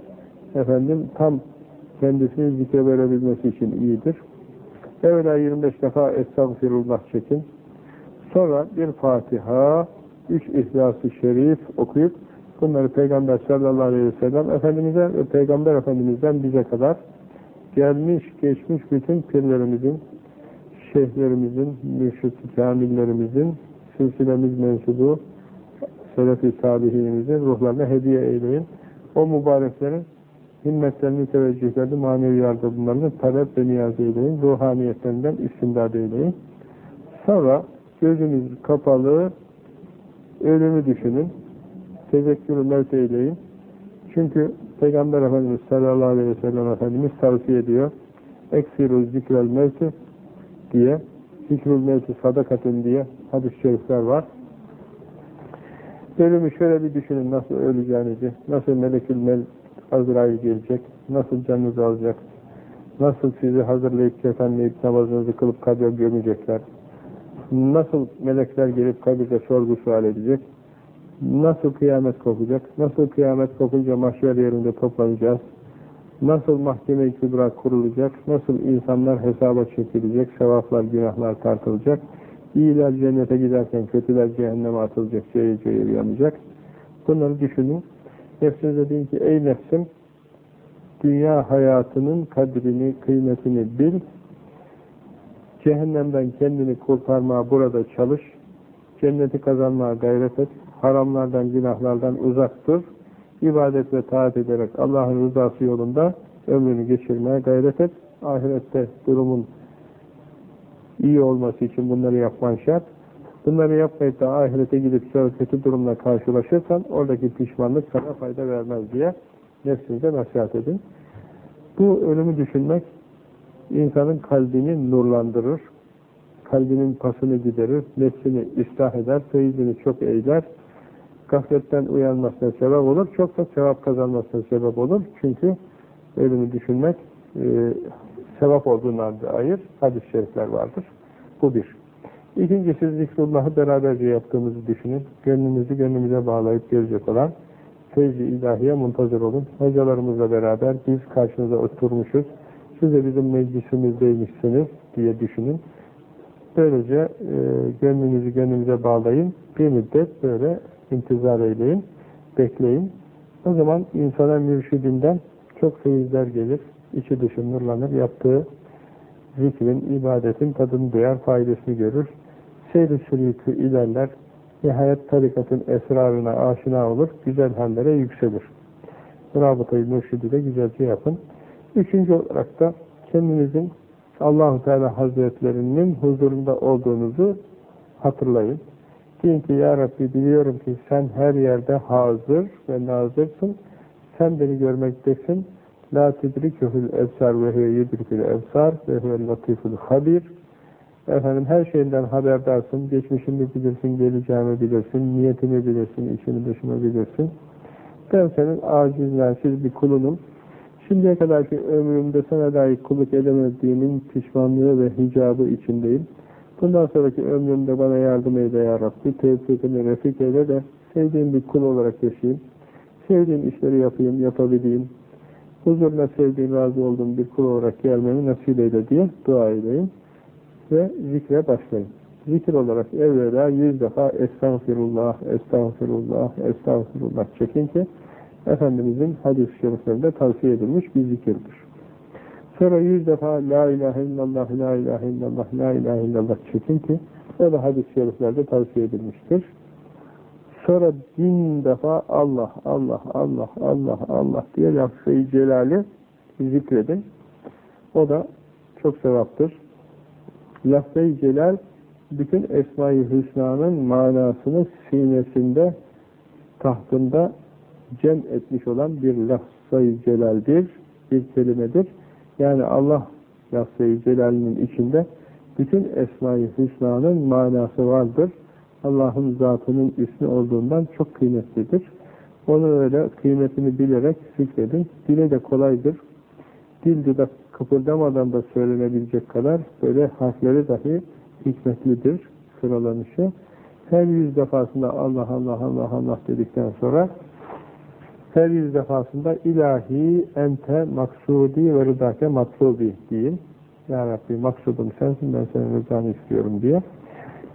efendim tam kendisini zikre verebilmesi için iyidir. Evvela 25 defa Estağfirullah çekin. Sonra bir Fatiha, üç İhlas-ı Şerif okuyup bunları Peygamber sallallahu aleyhi ve sellem Efendimiz'e ve Peygamber Efendimiz'den bize kadar gelmiş geçmiş bütün pirlerimizin, şeyhlerimizin, mürşid-i kamillerimizin, silsilemiz mensubu, selef-i salihimizin ruhlarına hediye eyleyin. O mübareklerin himmetlerini, teveccühlerini, manevi yardımlarını talep ve niyaz eyleyin. Ruhaniyetlerinden istimdad eyleyin. Sonra gözünüz kapalı ölümü düşünün. Tezekkür-ü mevt eyleyin. Çünkü Peygamber Efendimiz sallallahu aleyhi ve sellem Efendimiz tavsiye ediyor. Eksiru zikrel mevti diye zikrül mevti sadakatın diye hadis-i şerifler var. Ölümü şöyle bir düşünün nasıl öleceğinizi, nasıl melekül mel Azrail gelecek, nasıl canınızı alacak, nasıl sizi hazırlayıp kefenleyip namazınızı kılıp kabre gömecekler, nasıl melekler gelip kabirde sorgu sual edecek, nasıl kıyamet kopacak, nasıl kıyamet kopunca mahşer yerinde toplanacağız, nasıl mahkeme-i kübra kurulacak, nasıl insanlar hesaba çekilecek, sevaplar, günahlar tartılacak, iyiler cennete giderken kötüler cehenneme atılacak, cehil yanacak. Bunları düşünün. Nefsinize deyin ki ey nefsim dünya hayatının kadrini, kıymetini bil. Cehennemden kendini kurtarmaya burada çalış. Cenneti kazanmaya gayret et. Haramlardan, günahlardan uzak dur. İbadet ve taat ederek Allah'ın rızası yolunda ömrünü geçirmeye gayret et. Ahirette durumun iyi olması için bunları yapman şart. Bunları yapmayıp da ahirete gidip sonra kötü durumla karşılaşırsan oradaki pişmanlık sana fayda vermez diye nefsinize nasihat edin. Bu ölümü düşünmek insanın kalbini nurlandırır, kalbinin pasını giderir, nefsini ıslah eder, feyizini çok eyler, gafletten uyanmasına sebep olur, çok da sevap kazanmasına sebep olur. Çünkü ölümü düşünmek e, sevap olduğundan dair hadis-i şerifler vardır. Bu bir. İkincisi zikrullahı beraberce yaptığımızı düşünün. Gönlünüzü gönlümüze bağlayıp gelecek olan feyzi ilahiye muntazır olun. Hocalarımızla beraber biz karşınıza oturmuşuz. Siz de bizim meclisimizdeymişsiniz diye düşünün. Böylece e, gönlünüzü gönlümüze bağlayın. Bir müddet böyle intizar eyleyin. Bekleyin. O zaman insana mürşidinden çok feyizler gelir. içi dışı nurlanır. Yaptığı zikrin, ibadetin tadını duyar, faydasını görür. Seyr-i sülükü ilerler, nihayet tarikatın esrarına aşina olur, güzel hallere yükselir. Rabıtayı mürşidi de güzelce yapın. Üçüncü olarak da kendinizin Allahu Teala Hazretlerinin huzurunda olduğunuzu hatırlayın. Deyin ki Ya Rabbi biliyorum ki sen her yerde hazır ve nazırsın. Sen beni görmektesin. La tudrikuhul ebsar ve huve yudrikul ebsar ve huvel latiful habir. Efendim her şeyinden haberdarsın. Geçmişimi bilirsin, geleceğimi bilirsin, niyetimi bilirsin, içini dışımı bilirsin. Ben senin aciz, naçiz bir kulunum. Şimdiye kadarki ömrümde sana layık kulluk edemediğimin pişmanlığı ve hicabı içindeyim. Bundan sonraki ömrümde bana yardım eyle ya Rabbi. Tevfikini refik eyle de sevdiğim bir kul olarak yaşayayım. Sevdiğim işleri yapayım, yapabileyim. Huzuruna sevdiğim, razı olduğum bir kul olarak gelmemi nasip eyle diye dua edeyim. Ve zikre başlayın. Zikir olarak evvela yüz defa estağfirullah, estağfirullah, estağfirullah çekin ki Efendimizin hadis-i şeriflerinde tavsiye edilmiş bir zikirdir. Sonra yüz defa La ilahe illallah, La ilahe illallah, La ilahe illallah çekin ki o da hadis-i şeriflerde tavsiye edilmiştir. Sonra bin defa Allah, Allah, Allah, Allah, Allah diye lafz-ı celali zikredin. O da çok sevaptır. Lafz-ı celal bütün Esma-i Hüsna'nın manasını sinesinde, tahtında cem etmiş olan bir lafz-ı celaldir, bir kelimedir. Yani Allah lafz-ı celalinin içinde bütün Esma-i Hüsna'nın manası vardır. Allah'ın zatının ismi olduğundan çok kıymetlidir. Onu öyle kıymetini bilerek zikredin. Dile de kolaydır. Dil dudak kıpırdamadan da söylenebilecek kadar böyle harfleri dahi hikmetlidir sıralanışı. Her yüz defasında Allah Allah Allah Allah dedikten sonra her yüz defasında ilahi ente maksudi ve rıdake matlubi deyin. Ya Rabbi maksudum sensin ben senin rızanı istiyorum diye.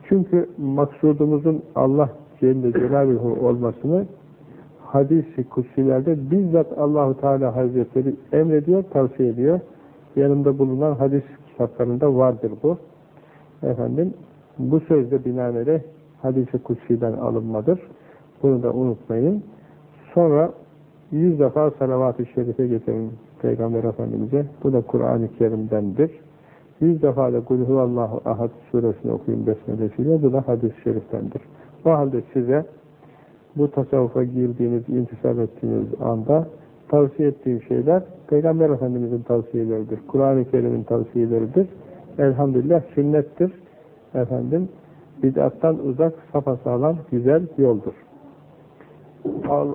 Çünkü maksudumuzun Allah Celle Celaluhu olmasını hadis-i kutsilerde bizzat Allahu Teala Hazretleri emrediyor, tavsiye ediyor. Yanımda bulunan hadis kitaplarında vardır bu. Efendim, bu sözde binaenaleyh hadis-i kutsiden alınmadır. Bunu da unutmayın. Sonra yüz defa salavat-ı şerife getirin Peygamber Efendimiz'e. Bu da Kur'an-ı Kerim'dendir. Yüz defa da Kulhuvallahu Ahad suresini okuyun besmelesiyle. Bu da hadis-i şeriftendir. O halde size bu tasavvufa girdiğiniz, intisap ettiğiniz anda tavsiye ettiğim şeyler Peygamber Efendimiz'in tavsiyeleridir. Kur'an-ı Kerim'in tavsiyeleridir. Elhamdülillah sünnettir. Efendim, bid'attan uzak, sapasağlam, güzel yoldur.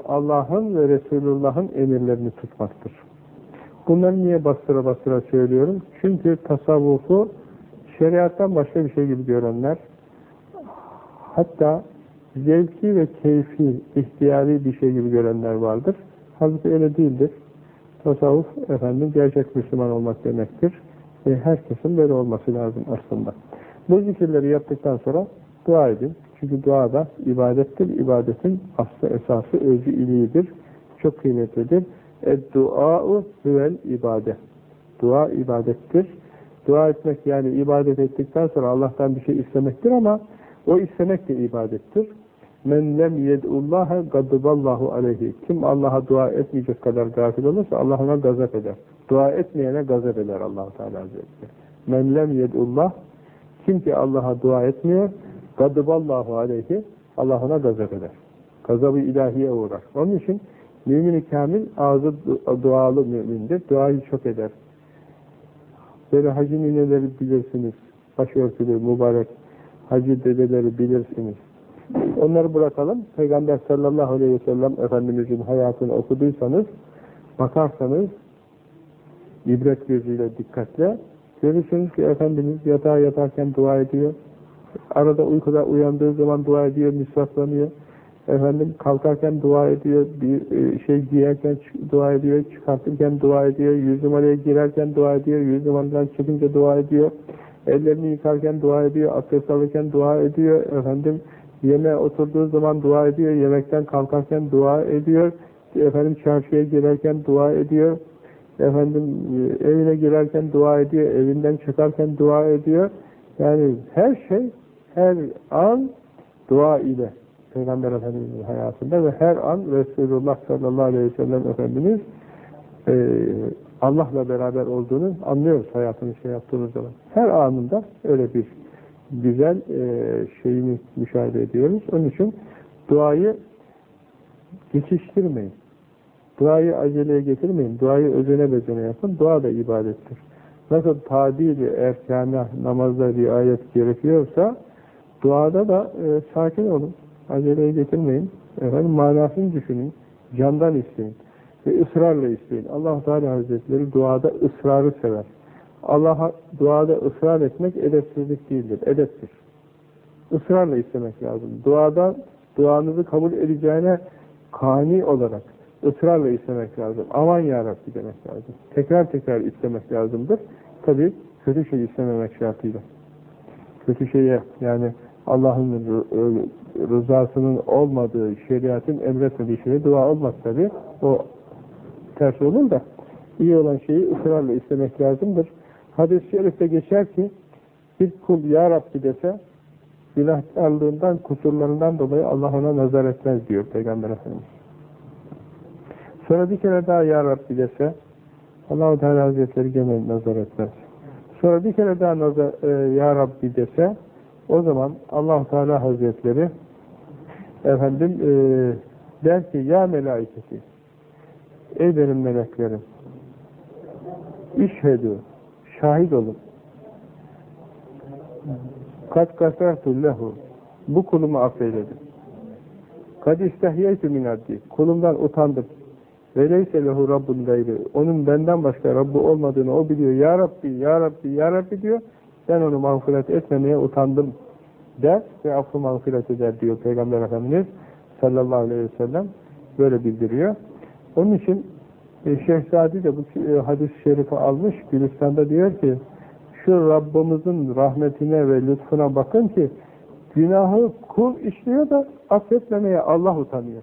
Allah'ın ve Resulullah'ın emirlerini tutmaktır. Bunları niye bastıra bastıra söylüyorum? Çünkü tasavvufu şeriattan başka bir şey gibi görenler, hatta zevki ve keyfi, ihtiyari bir şey gibi görenler vardır. Halbuki öyle değildir. Tasavvuf, efendim, gerçek Müslüman olmak demektir. Ve herkesin böyle olması lazım aslında. Bu zikirleri yaptıktan sonra dua edin. Çünkü dua da ibadettir. İbadetin aslı, esası, özü, iliğidir. Çok kıymetlidir. Ed-dua'u huvel ibadet. Dua ibadettir. Dua etmek yani ibadet ettikten sonra Allah'tan bir şey istemektir ama o istemek de ibadettir. Men lem yed'ullaha gadiballahu aleyhi. Kim Allah'a dua etmeyecek kadar gafil olursa Allah ona gazap eder. Dua etmeyene gazap eder allah Teala Hazretleri. Men lem yed'ullah kim ki Allah'a dua etmiyor gadiballahu aleyhi Allah ona gazap eder. Gazabı ilahiye uğrar. Onun için mümin-i kamil ağzı dualı mümindir. Duayı çok eder. Böyle hacı nineleri bilirsiniz. Başörtülü, mübarek hacı dedeleri bilirsiniz. Onları bırakalım. Peygamber sallallahu aleyhi ve sellem Efendimizin hayatını okuduysanız, bakarsanız, ibret gözüyle dikkatle, görürsünüz ki Efendimiz yatağa yatarken dua ediyor. Arada uykuda uyandığı zaman dua ediyor, misvaklanıyor. Efendim kalkarken dua ediyor, bir e, şey giyerken dua ediyor, çıkartırken dua ediyor, yüz numaraya girerken dua ediyor, yüz numaradan çıkınca dua ediyor, ellerini yıkarken dua ediyor, abdest alırken dua ediyor, efendim Yeme oturduğu zaman dua ediyor, yemekten kalkarken dua ediyor, efendim çarşıya girerken dua ediyor, efendim e, evine girerken dua ediyor, evinden çıkarken dua ediyor. Yani her şey, her an dua ile Peygamber Efendimiz'in hayatında ve her an Resulullah sallallahu aleyhi ve sellem Efendimiz e, Allah'la beraber olduğunu anlıyoruz hayatını şey yaptığımız zaman. Her anında öyle bir güzel e, şeyini müşahede ediyoruz. Onun için duayı geçiştirmeyin. Duayı aceleye getirmeyin. Duayı özene bezene yapın. Dua da ibadettir. Nasıl tadili erkana namazda riayet gerekiyorsa duada da e, sakin olun. Aceleye getirmeyin. Efendim manasını düşünün. Candan isteyin. Ve ısrarla isteyin. allah Teala Hazretleri duada ısrarı sever. Allah'a duada ısrar etmek edepsizlik değildir, edeptir. Israrla istemek lazım. Duada duanızı kabul edeceğine kani olarak ısrarla istemek lazım. Aman yarabbi demek lazım. Tekrar tekrar istemek lazımdır. Tabi kötü şey istememek şartıyla. Kötü şeye yani Allah'ın rızasının olmadığı, şeriatın emretmediği şeye dua olmaz tabi. O ters olur da iyi olan şeyi ısrarla istemek lazımdır. Hadis-i şerifte geçer ki bir kul Ya Rabbi dese günahkarlığından, kusurlarından dolayı Allah ona nazar etmez diyor Peygamber Efendimiz. Sonra bir kere daha Ya Rabbi dese Allah-u Teala Hazretleri gene nazar etmez. Sonra bir kere daha nazar, e, Ya Rabbi dese o zaman allah Teala Hazretleri efendim e, der ki Ya melaiketi Ey benim meleklerim İşhedü şahit olun. Kat kasartu lehu. Bu kulumu affeyledim. Kad istahiyyetü minaddi. Kulumdan utandım. Ve leyse lehu rabbun gayri. Onun benden başka Rabbi olmadığını o biliyor. Ya Rabbi, Ya Rabbi, Ya Rabbi diyor. Ben onu mağfiret etmemeye utandım der ve affı mağfiret eder diyor Peygamber Efendimiz sallallahu aleyhi ve sellem böyle bildiriyor. Onun için e, Şehzadi de bu e, hadis-i şerifi almış, Gülistan'da diyor ki, şu Rabbimizin rahmetine ve lütfuna bakın ki, Günahı kul işliyor da affetmemeye Allah utanıyor.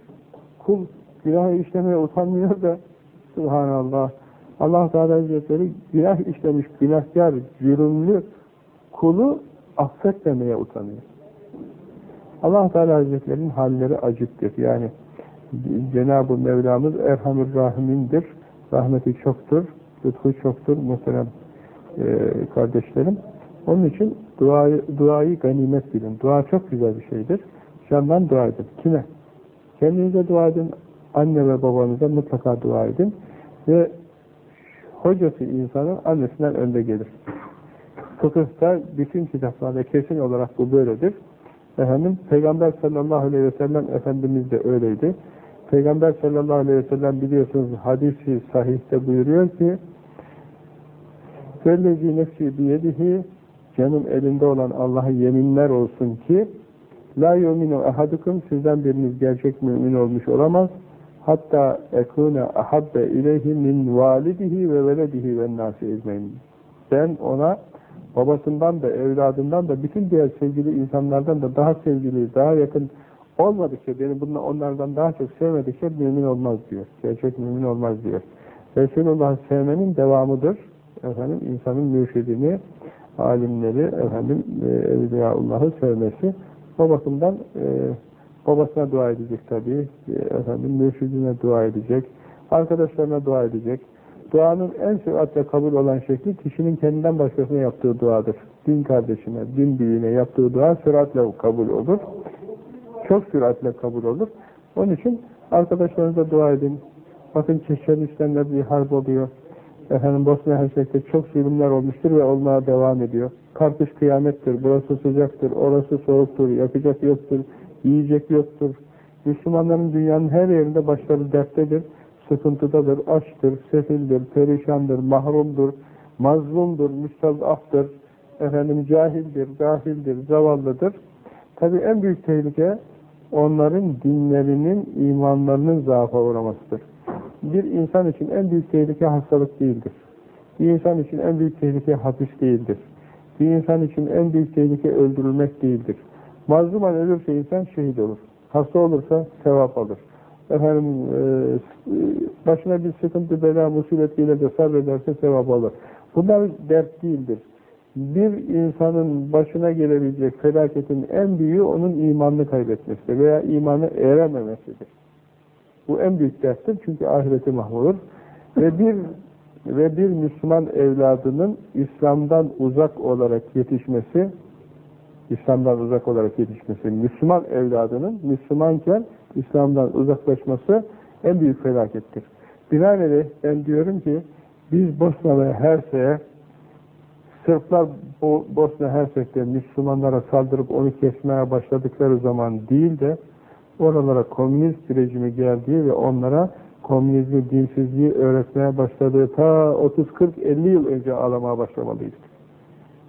Kul günahı işlemeye utanmıyor da Subhanallah. Allah Teala Hazretleri günah işlemiş, günahkar, cürümlü kulu affetmemeye utanıyor. Allah Teala Hazretlerinin halleri acıktır. Yani Cenab-ı Mevlamız Erhamur Rahimindir. Rahmeti çoktur, lütfu çoktur muhterem e, kardeşlerim. Onun için duayı, duayı ganimet bilin. Dua çok güzel bir şeydir. Candan dua edin. Kime? Kendinize dua edin. Anne ve babanıza mutlaka dua edin. Ve hocası insanın annesinden önde gelir. Fıkıhta bütün kitaplarda kesin olarak bu böyledir. Efendim, Peygamber sallallahu aleyhi ve sellem Efendimiz de öyleydi. Peygamber sallallahu aleyhi ve sellem biliyorsunuz hadisi sahihte buyuruyor ki Vellezi nefsi biyedihi canım elinde olan Allah'a yeminler olsun ki La yuminu ahadukum sizden biriniz gerçek mümin olmuş olamaz. Hatta ekune ahabbe ileyhi min validihi ve veledihi ve nasi ecmein. Ben ona babasından da evladından da bütün diğer sevgili insanlardan da daha sevgili, daha yakın olmadıkça beni bunlar onlardan daha çok sevmedikçe mümin olmaz diyor. Gerçek mümin olmaz diyor. Resulullah'ı sevmenin devamıdır. Efendim insanın mürşidini, alimleri, efendim e, Evliyaullah'ı sevmesi. O bakımdan e, babasına dua edecek tabii, e, efendim mürşidine dua edecek, arkadaşlarına dua edecek. Duanın en süratle kabul olan şekli kişinin kendinden başkasına yaptığı duadır. Din kardeşine, din büyüğüne yaptığı dua süratle kabul olur. Çok süratle kabul olur. Onun için arkadaşlarınıza dua edin. Bakın Çeşenistan'da bir harp oluyor. Efendim Bosna Hersek'te çok zulümler olmuştur ve olmaya devam ediyor. Karpış kıyamettir, burası sıcaktır, orası soğuktur, yapacak yoktur, yiyecek yoktur. Müslümanların dünyanın her yerinde başları derttedir, sıkıntıdadır, açtır, sefildir, perişandır, mahrumdur, mazlumdur, müstazaftır, efendim cahildir, gafildir, zavallıdır. Tabi en büyük tehlike onların dinlerinin, imanlarının zaafa uğramasıdır. Bir insan için en büyük tehlike hastalık değildir. Bir insan için en büyük tehlike hapis değildir. Bir insan için en büyük tehlike öldürülmek değildir. Mazluman ölürse insan şehit olur. Hasta olursa sevap alır. Efendim e, başına bir sıkıntı, bela, musibet gelir de sabrederse sevap alır. Bunlar dert değildir. Bir insanın başına gelebilecek felaketin en büyüğü onun imanını kaybetmesidir veya imanı erememesidir. Bu en büyük derttir çünkü ahireti mahvolur. Ve bir ve bir Müslüman evladının İslam'dan uzak olarak yetişmesi, İslam'dan uzak olarak yetişmesi, Müslüman evladının Müslümanken İslam'dan uzaklaşması en büyük felakettir. Binaenaleyh ben diyorum ki biz Bosna ve Hersek'e Sırplar Bosna Hersek'te Müslümanlara saldırıp onu kesmeye başladıkları zaman değil de oralara komünist rejimi geldiği ve onlara komünizmi, dinsizliği öğretmeye başladığı ta 30-40-50 yıl önce ağlamaya başlamalıydık.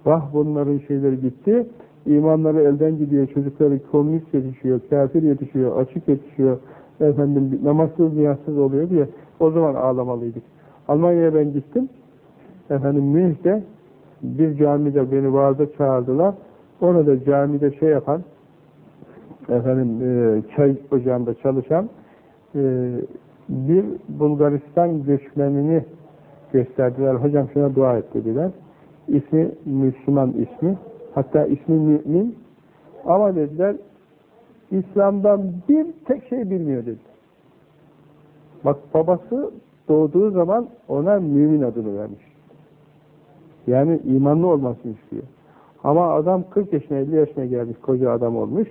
Vah bunların şeyleri gitti, imanları elden gidiyor, çocukları komünist yetişiyor, kafir yetişiyor, açık yetişiyor, efendim namazsız, niyazsız oluyor diye o zaman ağlamalıydık. Almanya'ya ben gittim, efendim Münih'te bir camide beni vaaza çağırdılar. Orada camide şey yapan, efendim e, çay ocağında çalışan e, bir Bulgaristan göçmenini gösterdiler. Hocam şuna dua et dediler. İsmi Müslüman ismi. Hatta ismi mümin. Ama dediler İslam'dan bir tek şey bilmiyor dedi. Bak babası doğduğu zaman ona mümin adını vermiş. Yani imanlı olmasını istiyor. Ama adam 40 yaşına 50 yaşına gelmiş koca adam olmuş.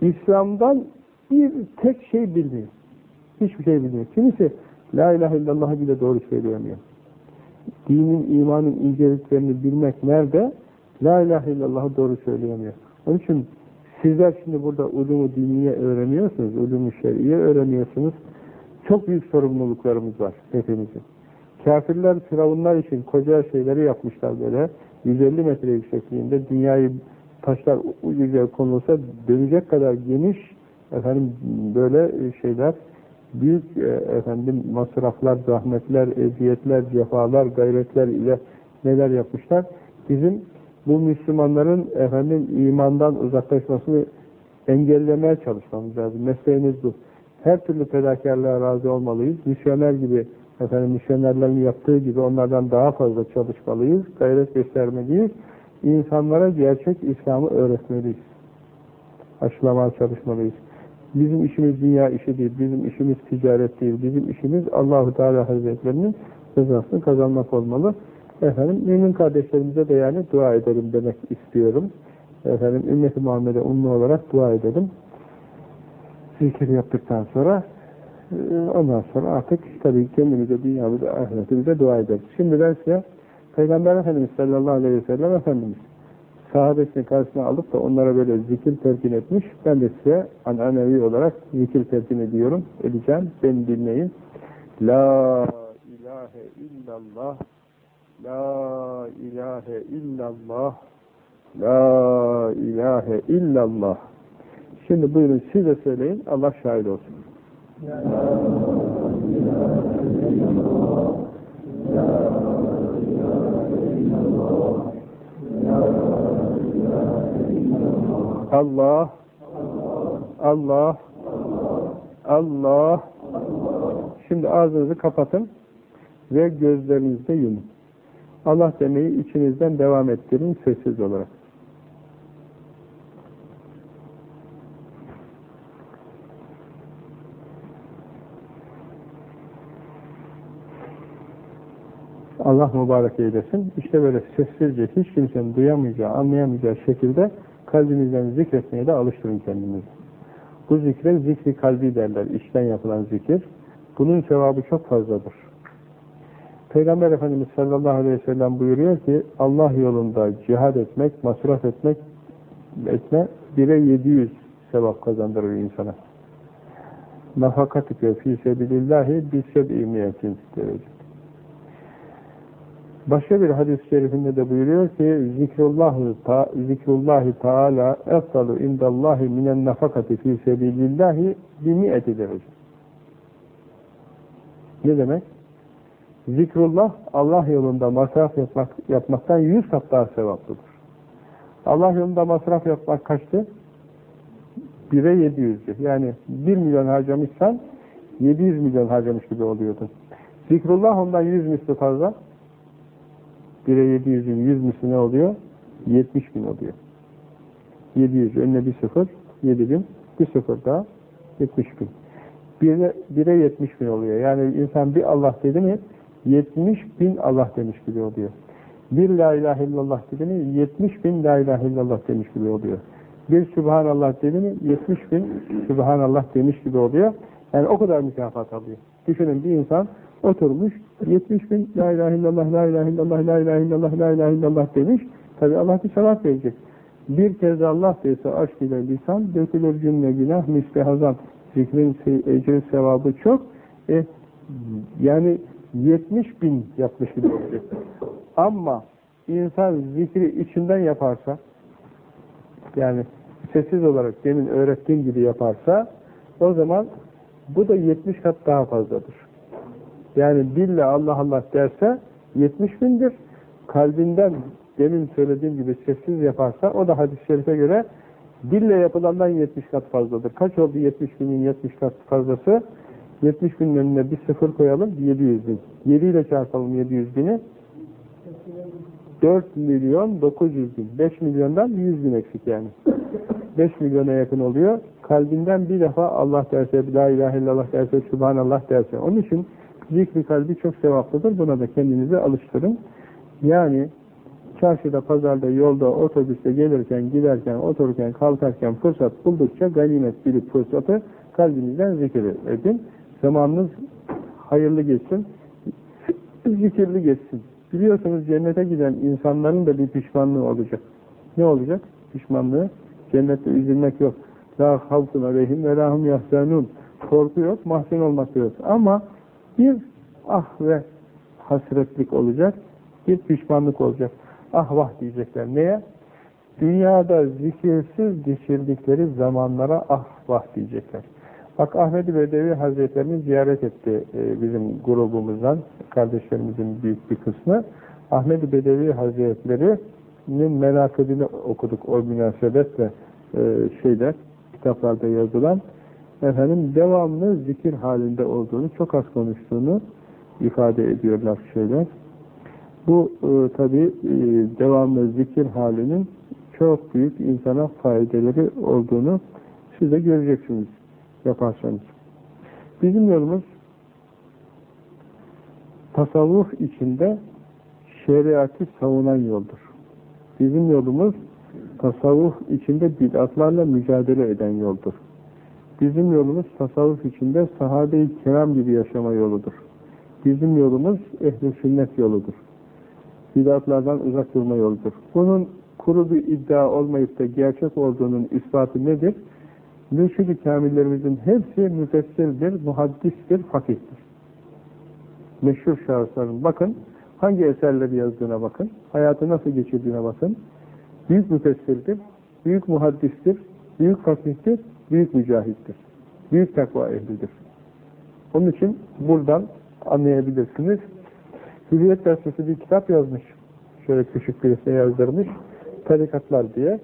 İslam'dan bir tek şey bilmiyor. Hiçbir şey bilmiyor. Kimisi La ilahe illallah'ı bile doğru söyleyemiyor. Dinin, imanın inceliklerini bilmek nerede? La ilahe illallah'ı doğru söyleyemiyor. Onun için sizler şimdi burada ulumu diniye öğreniyorsunuz, ulumu şer'iye öğreniyorsunuz. Çok büyük sorumluluklarımız var hepimizin. Kafirler, firavunlar için koca şeyleri yapmışlar böyle. 150 metre yüksekliğinde dünyayı taşlar ucuca konulsa dönecek kadar geniş efendim böyle şeyler büyük e, efendim masraflar, zahmetler, eziyetler, cefalar, gayretler ile neler yapmışlar. Bizim bu Müslümanların efendim imandan uzaklaşmasını engellemeye çalışmamız lazım. Mesleğimiz bu. Her türlü fedakarlığa razı olmalıyız. Misyoner gibi, efendim misyonerlerin yaptığı gibi onlardan daha fazla çalışmalıyız. Gayret göstermeliyiz. İnsanlara gerçek İslam'ı öğretmeliyiz. Aşılamaya çalışmalıyız. Bizim işimiz dünya işi değil, bizim işimiz ticaret değil, bizim işimiz Allahu Teala Hazretlerinin rızasını kazanmak olmalı. Efendim mümin kardeşlerimize de yani dua edelim demek istiyorum. Efendim ümmeti Muhammed'e umlu olarak dua edelim. Zikir yaptıktan sonra ondan sonra artık tabii kendimize, dünyamıza, ahiretimize dua ederiz. Şimdi ben size Peygamber Efendimiz sallallahu aleyhi ve sellem Efendimiz sahabesini karşısına alıp da onlara böyle zikir terkin etmiş. Ben de size ananevi olarak zikir terkin ediyorum. Edeceğim. Beni dinleyin. La ilahe illallah La ilahe illallah La ilahe illallah Şimdi buyurun siz de söyleyin. Allah şahit olsun. Allah Allah Allah Şimdi ağzınızı kapatın ve gözlerinizi yumun. Allah demeyi içinizden devam ettirin sessiz olarak. Allah mübarek eylesin. İşte böyle sessizce hiç kimsenin duyamayacağı, anlayamayacağı şekilde kalbinizden zikretmeye de alıştırın kendinizi. Bu zikre zikri kalbi derler. İçten yapılan zikir. Bunun sevabı çok fazladır. Peygamber Efendimiz sallallahu aleyhi ve sellem buyuruyor ki Allah yolunda cihad etmek, masraf etmek etme bire 700 sevap kazandırır insana. Nafakatike fî sebilillahi biseb'i miyetin derece. Başka bir hadis-i şerifinde de buyuruyor ki zikrullahi ta, zikrullahi taala efdalu indallahi minen nafakati fi sebilillahi bi mi'eti derece. Ne demek? Zikrullah Allah yolunda masraf yapmak, yapmaktan yüz kat daha sevaplıdır. Allah yolunda masraf yapmak kaçtı? 1'e 700'dü. Yani 1 milyon harcamışsan 700 milyon harcamış gibi oluyordun. Zikrullah ondan 100 misli fazla. 1'e 700'ün 100 misli ne oluyor? 70 bin oluyor. 700 önüne bir sıfır, 7 bin, bir sıfır daha 70 bin. 1'e 1'e 70 bin oluyor. Yani insan bir Allah dedi mi 70 bin Allah demiş gibi oluyor. Bir La ilahe illallah dedi mi 70 bin La ilahe illallah demiş gibi oluyor. Bir Subhanallah dedi mi 70 bin Subhanallah demiş gibi oluyor. Yani o kadar mükafat alıyor. Düşünün bir insan oturmuş 70 bin La ilahe illallah, La ilahe illallah, La ilahe illallah, La ilahe illallah demiş. Tabi Allah bir sevap verecek. Bir kez Allah dese aşk ile lisan, dökülür cümle günah, misli hazan. Zikrin ecri sevabı çok. E, yani 70 bin yapmış gibi olacak. Ama insan zikri içinden yaparsa, yani sessiz olarak demin öğrettiğim gibi yaparsa, o zaman bu da 70 kat daha fazladır. Yani dille Allah Allah derse 70 bindir. Kalbinden demin söylediğim gibi sessiz yaparsa o da hadis-i şerife göre dille yapılandan 70 kat fazladır. Kaç oldu 70 binin 70 kat fazlası? 70 binin önüne bir sıfır koyalım 700 bin. 7 ile çarpalım 700 bini. 4 milyon 900 bin. 5 milyondan 100 bin eksik yani. 5 milyona yakın oluyor. Kalbinden bir defa Allah derse, La ilahe illallah derse, Subhanallah derse. Onun için zikri kalbi çok sevaplıdır. Buna da kendinizi alıştırın. Yani çarşıda, pazarda, yolda, otobüste gelirken, giderken, otururken, kalkarken fırsat buldukça ganimet bilip fırsatı kalbinizden zikir edin. Zamanınız hayırlı geçsin, zikirli geçsin. Biliyorsunuz cennete giden insanların da bir pişmanlığı olacak. Ne olacak? Pişmanlığı. Cennette üzülmek yok. La havfun aleyhim ve lahum yahzanun. Korku yok, mahzun olmak yok. Ama bir ah ve hasretlik olacak, bir pişmanlık olacak. Ah vah diyecekler. Neye? Dünyada zikirsiz geçirdikleri zamanlara ah vah diyecekler. Bak Ahmet-i Bedevi Hazretlerini ziyaret etti e, bizim grubumuzdan, kardeşlerimizin büyük bir kısmı. Ahmet-i Bedevi Hazretleri Efendimiz'in menakibini okuduk o münasebetle e, şeyler, kitaplarda yazılan efendim devamlı zikir halinde olduğunu, çok az konuştuğunu ifade ediyorlar şeyler. Bu e, tabi e, devamlı zikir halinin çok büyük insana faydaları olduğunu siz de göreceksiniz yaparsanız. Bizim yolumuz tasavvuf içinde şeriatı savunan yoldur. Bizim yolumuz tasavvuf içinde bid'atlarla mücadele eden yoldur. Bizim yolumuz tasavvuf içinde sahabe-i kiram gibi yaşama yoludur. Bizim yolumuz ehl sünnet yoludur. Bidatlardan uzak durma yoludur. Bunun kuru bir iddia olmayıp da gerçek olduğunun ispatı nedir? Mürşid-i kamillerimizin hepsi müfessirdir, muhaddistir, fakihtir. Meşhur şahısların bakın, hangi eserleri yazdığına bakın, hayatı nasıl geçirdiğine bakın. Büyük müfessirdir, büyük muhaddistir, büyük fakihtir, büyük mücahittir. Büyük takva ehlidir. Onun için buradan anlayabilirsiniz. Hürriyet Gazetesi bir kitap yazmış. Şöyle küçük birisine yazdırmış. Tarikatlar diye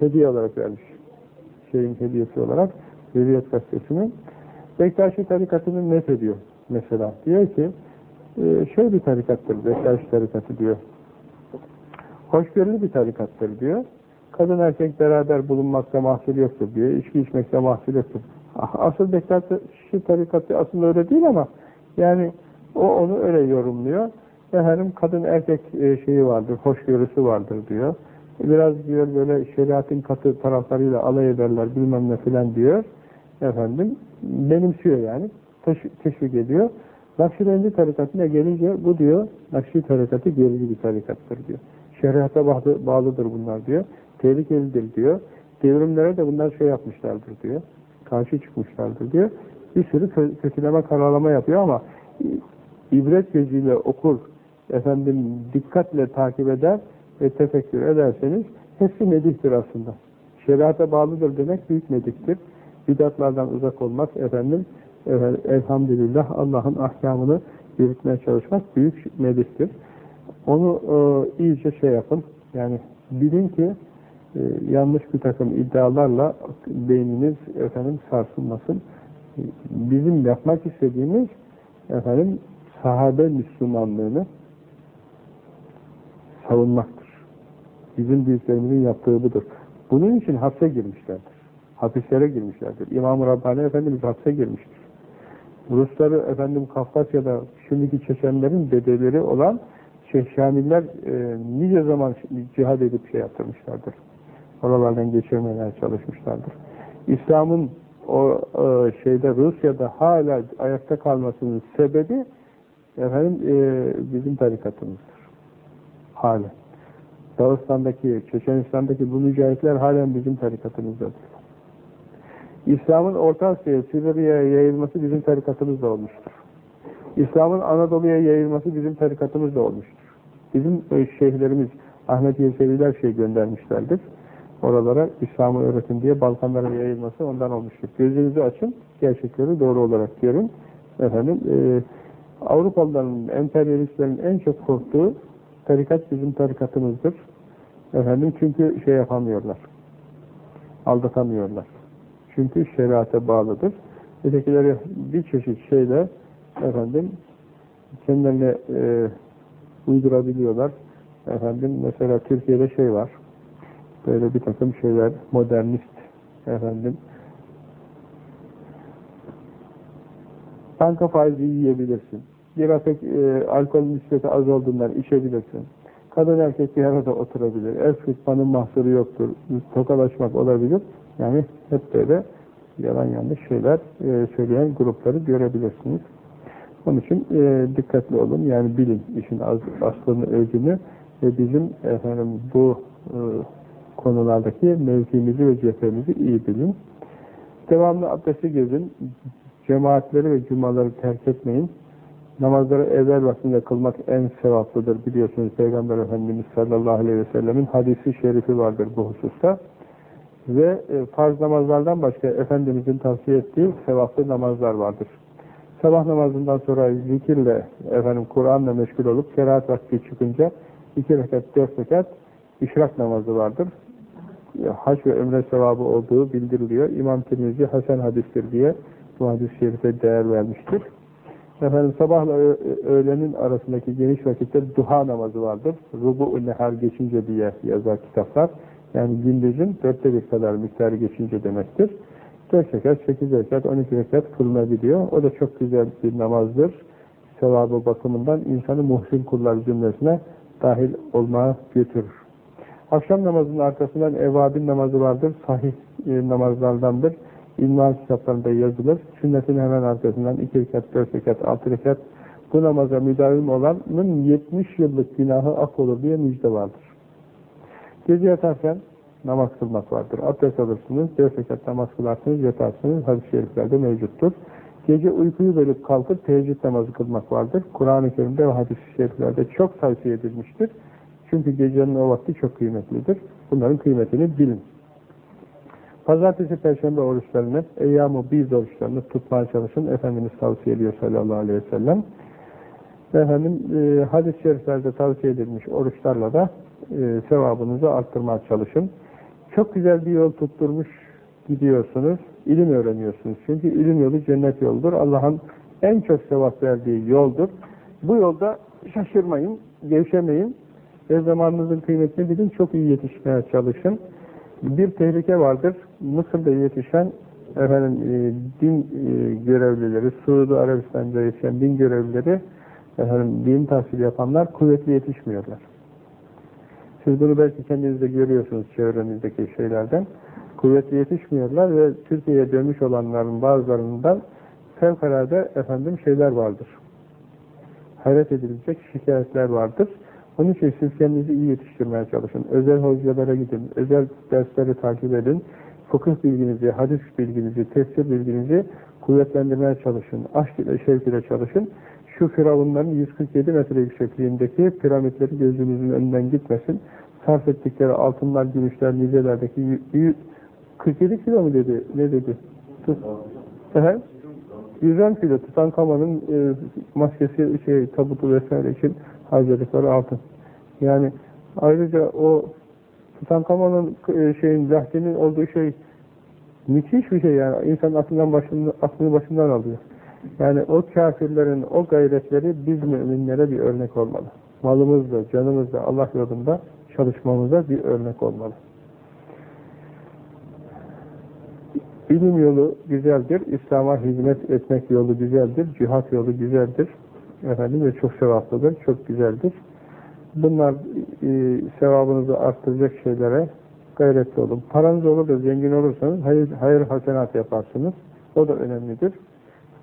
hediye olarak vermiş. Şeyin hediyesi olarak Hürriyet Gazetesi'nin. Bektaşi tarikatını net ediyor mesela. Diyor ki şey bir tarikattır Bektaşi tarikatı diyor. Hoşgörülü bir tarikattır diyor. Kadın erkek beraber bulunmakta mahsul yoktur diyor. İçki içmekte mahsul yoktur. Ah, asıl Bektaşi tarikatı aslında öyle değil ama yani o onu öyle yorumluyor. Efendim kadın erkek e, şeyi vardır, hoşgörüsü vardır diyor. Biraz diyor böyle şeriatın katı taraflarıyla alay ederler bilmem ne filan diyor. Efendim benimsiyor yani. Teşvik ediyor. Nakşibendi tarikatına gelince bu diyor Nakşi tarikatı gerici bir tarikattır diyor. Şeriata bağlı, bağlıdır bunlar diyor. Tehlikelidir diyor. Devrimlere de bunlar şey yapmışlardır diyor. Karşı çıkmışlardır diyor. Bir sürü kötüleme kararlama yapıyor ama ibret gözüyle okur, efendim dikkatle takip eder ve tefekkür ederseniz hepsi medihtir aslında. Şeriata bağlıdır demek büyük medihtir. Bidatlardan uzak olmak efendim, efendim elhamdülillah Allah'ın ahkamını yürütmeye çalışmak büyük medihtir. Onu e, iyice şey yapın. Yani bilin ki e, yanlış bir takım iddialarla beyniniz efendim sarsılmasın. Bizim yapmak istediğimiz efendim sahabe Müslümanlığını savunmaktır. Bizim büyüklerimizin yaptığı budur. Bunun için hapse girmişlerdir. Hapislere girmişlerdir. İmam-ı Rabbani Efendimiz hapse girmiştir. Rusları efendim Kafkasya'da şimdiki Çeçenlerin bedeleri olan şey, Şamiller e, nice zaman cihad edip şey yaptırmışlardır. Oralardan geçirmeye çalışmışlardır. İslam'ın o e, şeyde Rusya'da hala ayakta kalmasının sebebi efendim e, bizim tarikatımızdır. Hala. Dağıstan'daki, Çeçenistan'daki bu mücahitler halen bizim tarikatımızdadır. İslam'ın Orta Asya'ya, Sibirya'ya yayılması bizim tarikatımızda olmuştur. İslam'ın Anadolu'ya yayılması bizim tarikatımızda olmuştur. Bizim şeyhlerimiz, Ahmet Yeseviler şey göndermişlerdir. Oralara İslam'ı öğretin diye Balkanlara yayılması ondan olmuştur. Gözünüzü açın, gerçekleri doğru olarak görün. Efendim, e, Avrupalıların, emperyalistlerin en çok korktuğu tarikat bizim tarikatımızdır. Efendim çünkü şey yapamıyorlar. Aldatamıyorlar. Çünkü şeriate bağlıdır. Ötekileri bir çeşit şeyle efendim kendilerine e, uydurabiliyorlar. Efendim mesela Türkiye'de şey var. Böyle bir takım şeyler modernist efendim banka faizi yiyebilirsin. Biraz e, alkol nispeti az olduğundan içebilirsin. Kadın erkek bir arada oturabilir. El fıtmanın mahsuru yoktur. Tokalaşmak olabilir. Yani hep böyle yalan yanlış şeyler e, söyleyen grupları görebilirsiniz. Onun için e, dikkatli olun. Yani bilin işin az, aslını, özünü ve bizim efendim bu e, konulardaki mevkimizi ve cephemizi iyi bilin. Devamlı abdesti gezin. Cemaatleri ve cumaları terk etmeyin. Namazları evvel vaktinde kılmak en sevaplıdır. Biliyorsunuz Peygamber Efendimiz sallallahu aleyhi ve sellemin hadisi şerifi vardır bu hususta. Ve e, farz namazlardan başka Efendimizin tavsiye ettiği sevaplı namazlar vardır. Sabah namazından sonra zikirle, efendim Kur'an'la meşgul olup kerahat vakti çıkınca iki rekat, dört rekat işrak namazı vardır. Hac ve ömre sevabı olduğu bildiriliyor. İmam Tirmizi Hasan hadistir diye bu hadis-i şerife değer vermiştir. Efendim sabahla öğlenin arasındaki geniş vakitte duha namazı vardır. Rubu-u nehar geçince diye yazar kitaplar. Yani gündüzün dörtte bir kadar miktarı geçince demektir. Dört rekat, sekiz rekat, on iki rekat kılınabiliyor. O da çok güzel bir namazdır. Sevabı bakımından insanı muhsin kullar cümlesine dahil olmaya götürür. Akşam namazının arkasından evvabin namazı vardır. Sahih e, namazlardandır. İlmihal kitaplarında yazılır. Sünnetin hemen arkasından iki rekat, dört rekat, altı rekat bu namaza müdavim olanın 70 yıllık günahı ak olur diye müjde vardır. Gece yatarken namaz kılmak vardır. Abdest alırsınız, dört namaz kılarsınız, yatarsınız. Hadis-i şeriflerde mevcuttur. Gece uykuyu bölüp kalkıp teheccüd namazı kılmak vardır. Kur'an-ı Kerim'de ve hadis-i şeriflerde çok tavsiye edilmiştir. Çünkü gecenin o vakti çok kıymetlidir. Bunların kıymetini bilin. Pazartesi, Perşembe oruçlarını, Eyyam-ı Biz oruçlarını tutmaya çalışın. Efendimiz tavsiye ediyor sallallahu aleyhi ve sellem. Efendim, e, hadis-i şeriflerde tavsiye edilmiş oruçlarla da e, sevabınızı arttırmaya çalışın. Çok güzel bir yol tutturmuş gidiyorsunuz, ilim öğreniyorsunuz. Çünkü ilim yolu cennet yoludur. Allah'ın en çok sevap verdiği yoldur. Bu yolda şaşırmayın, gevşemeyin ve zamanınızın kıymetini bilin, çok iyi yetişmeye çalışın. Bir tehlike vardır. Mısır'da yetişen efendim e, din e, görevlileri, Suudi Arabistan'da yetişen din görevlileri efendim din tahsili yapanlar kuvvetli yetişmiyorlar. Siz bunu belki kendiniz de görüyorsunuz çevrenizdeki şeylerden. Kuvvetli yetişmiyorlar ve Türkiye'ye dönmüş olanların bazılarından fevkalade efendim şeyler vardır. Hayret edilecek şikayetler vardır. Onun için siz kendinizi iyi yetiştirmeye çalışın. Özel hocalara gidin, özel dersleri takip edin. Fıkıh bilginizi, hadis bilginizi, tefsir bilginizi kuvvetlendirmeye çalışın. Aşk ile, şevk ile çalışın. Şu firavunların 147 metre yüksekliğindeki piramitleri gözünüzün önünden gitmesin. Sarf ettikleri altınlar, gümüşler, nizelerdeki 47 kilo mu dedi? Ne dedi? Efendim? 110 kilo Tutankamon'un e, maskesi, şey, tabutu vesaire için harcadıkları altın. Yani ayrıca o Tutankamon'un e, şeyin, lahdinin olduğu şey müthiş bir şey yani. İnsan aklından başını, aklını başından alıyor. Yani o kafirlerin o gayretleri biz müminlere bir örnek olmalı. Malımızla, canımızla, Allah yolunda çalışmamıza bir örnek olmalı. İlim yolu güzeldir, İslam'a hizmet etmek yolu güzeldir, cihat yolu güzeldir. Efendim ve çok sevaplıdır, çok güzeldir. Bunlar e, sevabınızı arttıracak şeylere gayretli olun. Paranız olur da zengin olursanız hayır, hayır hasenat yaparsınız. O da önemlidir.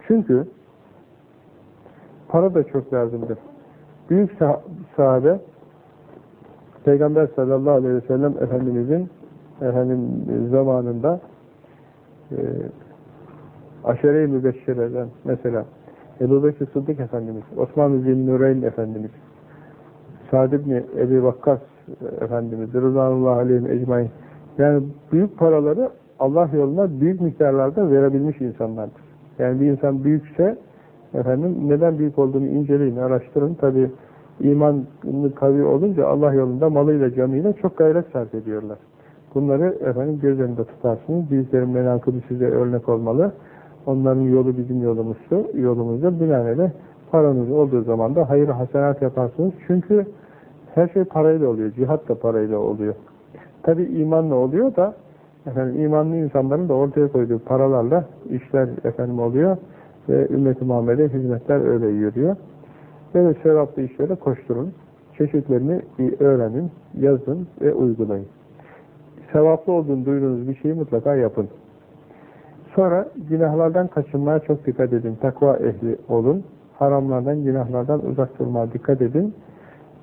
Çünkü para da çok lazımdır. Büyük sah sahabe Peygamber sallallahu aleyhi ve sellem Efendimizin efendim, zamanında e, aşere-i mübeşşireden mesela Ebu Bekir Sıddık Efendimiz, Osman-ı Zilnureyn Efendimiz, Sa'd ibn Ebi Vakkas Efendimiz, Rızanullah aleyhim ecmain yani büyük paraları Allah yoluna büyük miktarlarda verebilmiş insanlardır. Yani bir insan büyükse efendim neden büyük olduğunu inceleyin, araştırın. Tabi imanı kavi olunca Allah yolunda malıyla canıyla çok gayret sarf ediyorlar. Bunları efendim göz önünde tutarsınız. Büyüklerin menakıbı size örnek olmalı. Onların yolu bizim yolumuzdu. Yolumuzda binaenaleyh paranız olduğu zaman da hayır hasenat yaparsınız. Çünkü her şey parayla oluyor. Cihat da parayla oluyor. Tabi imanla oluyor da efendim imanlı insanların da ortaya koyduğu paralarla işler efendim oluyor ve ümmet-i Muhammed'e hizmetler öyle yürüyor. Böyle sevaplı işlere koşturun. Çeşitlerini öğrenin, yazın ve uygulayın. Sevaplı olduğunu duyduğunuz bir şeyi mutlaka yapın. Sonra günahlardan kaçınmaya çok dikkat edin. Takva ehli olun. Haramlardan, günahlardan uzak durmaya dikkat edin.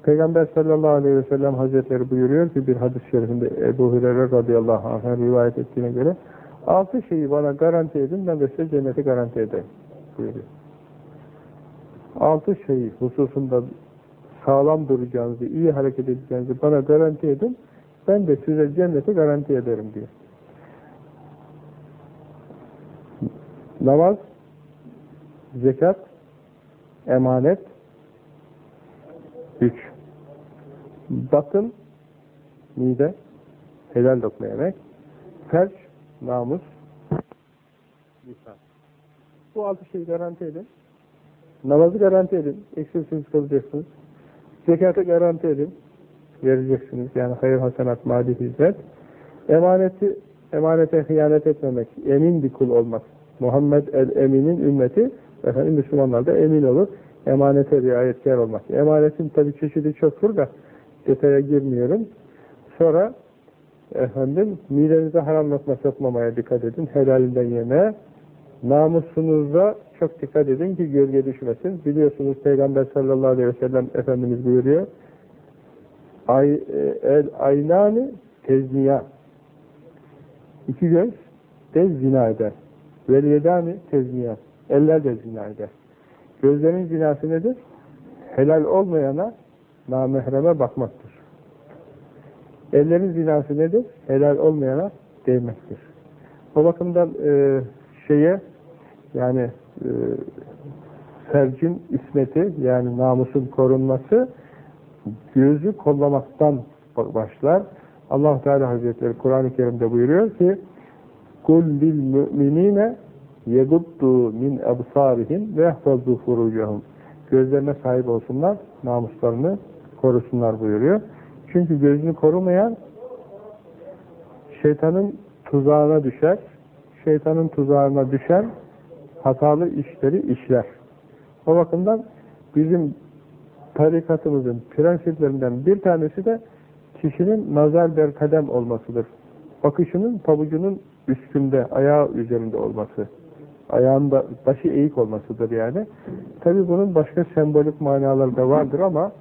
Peygamber sallallahu aleyhi ve sellem hazretleri buyuruyor ki bir hadis-i şerifinde Ebu Hureyre radıyallahu anh'a rivayet ettiğine göre altı şeyi bana garanti edin ben de size cenneti garanti edeyim buyuruyor. Altı şeyi hususunda sağlam duracağınızı, iyi hareket edeceğinizi bana garanti edin ben de size cenneti garanti ederim diyor. Namaz, zekat, emanet, üç. Bakın, mide, helal lokma yemek, ferç, namus, lisan. Bu altı şeyi garanti edin. Namazı garanti edin. Eksiksiz kılacaksınız. Zekatı garanti edin. Vereceksiniz. Yani hayır hasenat, mali hizmet. Emaneti, emanete hıyanet etmemek. Emin bir kul olmak. Muhammed el-Emin'in ümmeti efendim Müslümanlar da emin olur. Emanete riayetkar olmak. Emanetin tabi çeşidi çoktur da detaya girmiyorum. Sonra efendim midenize haram lokma sokmamaya dikkat edin. Helalinden yeme. Namusunuza çok dikkat edin ki gölge düşmesin. Biliyorsunuz Peygamber sallallahu aleyhi ve sellem Efendimiz buyuruyor. Ay, e, el aynani tezniya. İki göz de zina eder. Vel yedani tezniya. Eller de zina eder. Gözlerin zinası nedir? Helal olmayana namahreme bakmaktır. Ellerin zinası nedir? Helal olmayana değmektir. O bakımdan e, şeye yani e, fercin ismeti yani namusun korunması gözü kollamaktan başlar. allah Teala Hazretleri Kur'an-ı Kerim'de buyuruyor ki müminine yeguddu min absarihim ve yahfazu furucahum gözlerine sahip olsunlar, namuslarını korusunlar buyuruyor. Çünkü gözünü korumayan şeytanın tuzağına düşer. Şeytanın tuzağına düşen hatalı işleri işler. O bakımdan bizim tarikatımızın prensiplerinden bir tanesi de kişinin nazar der kadem olmasıdır. Bakışının pabucunun üstünde, ayağı üzerinde olması. Ayağında başı eğik olmasıdır yani. Tabi bunun başka sembolik manaları da vardır ama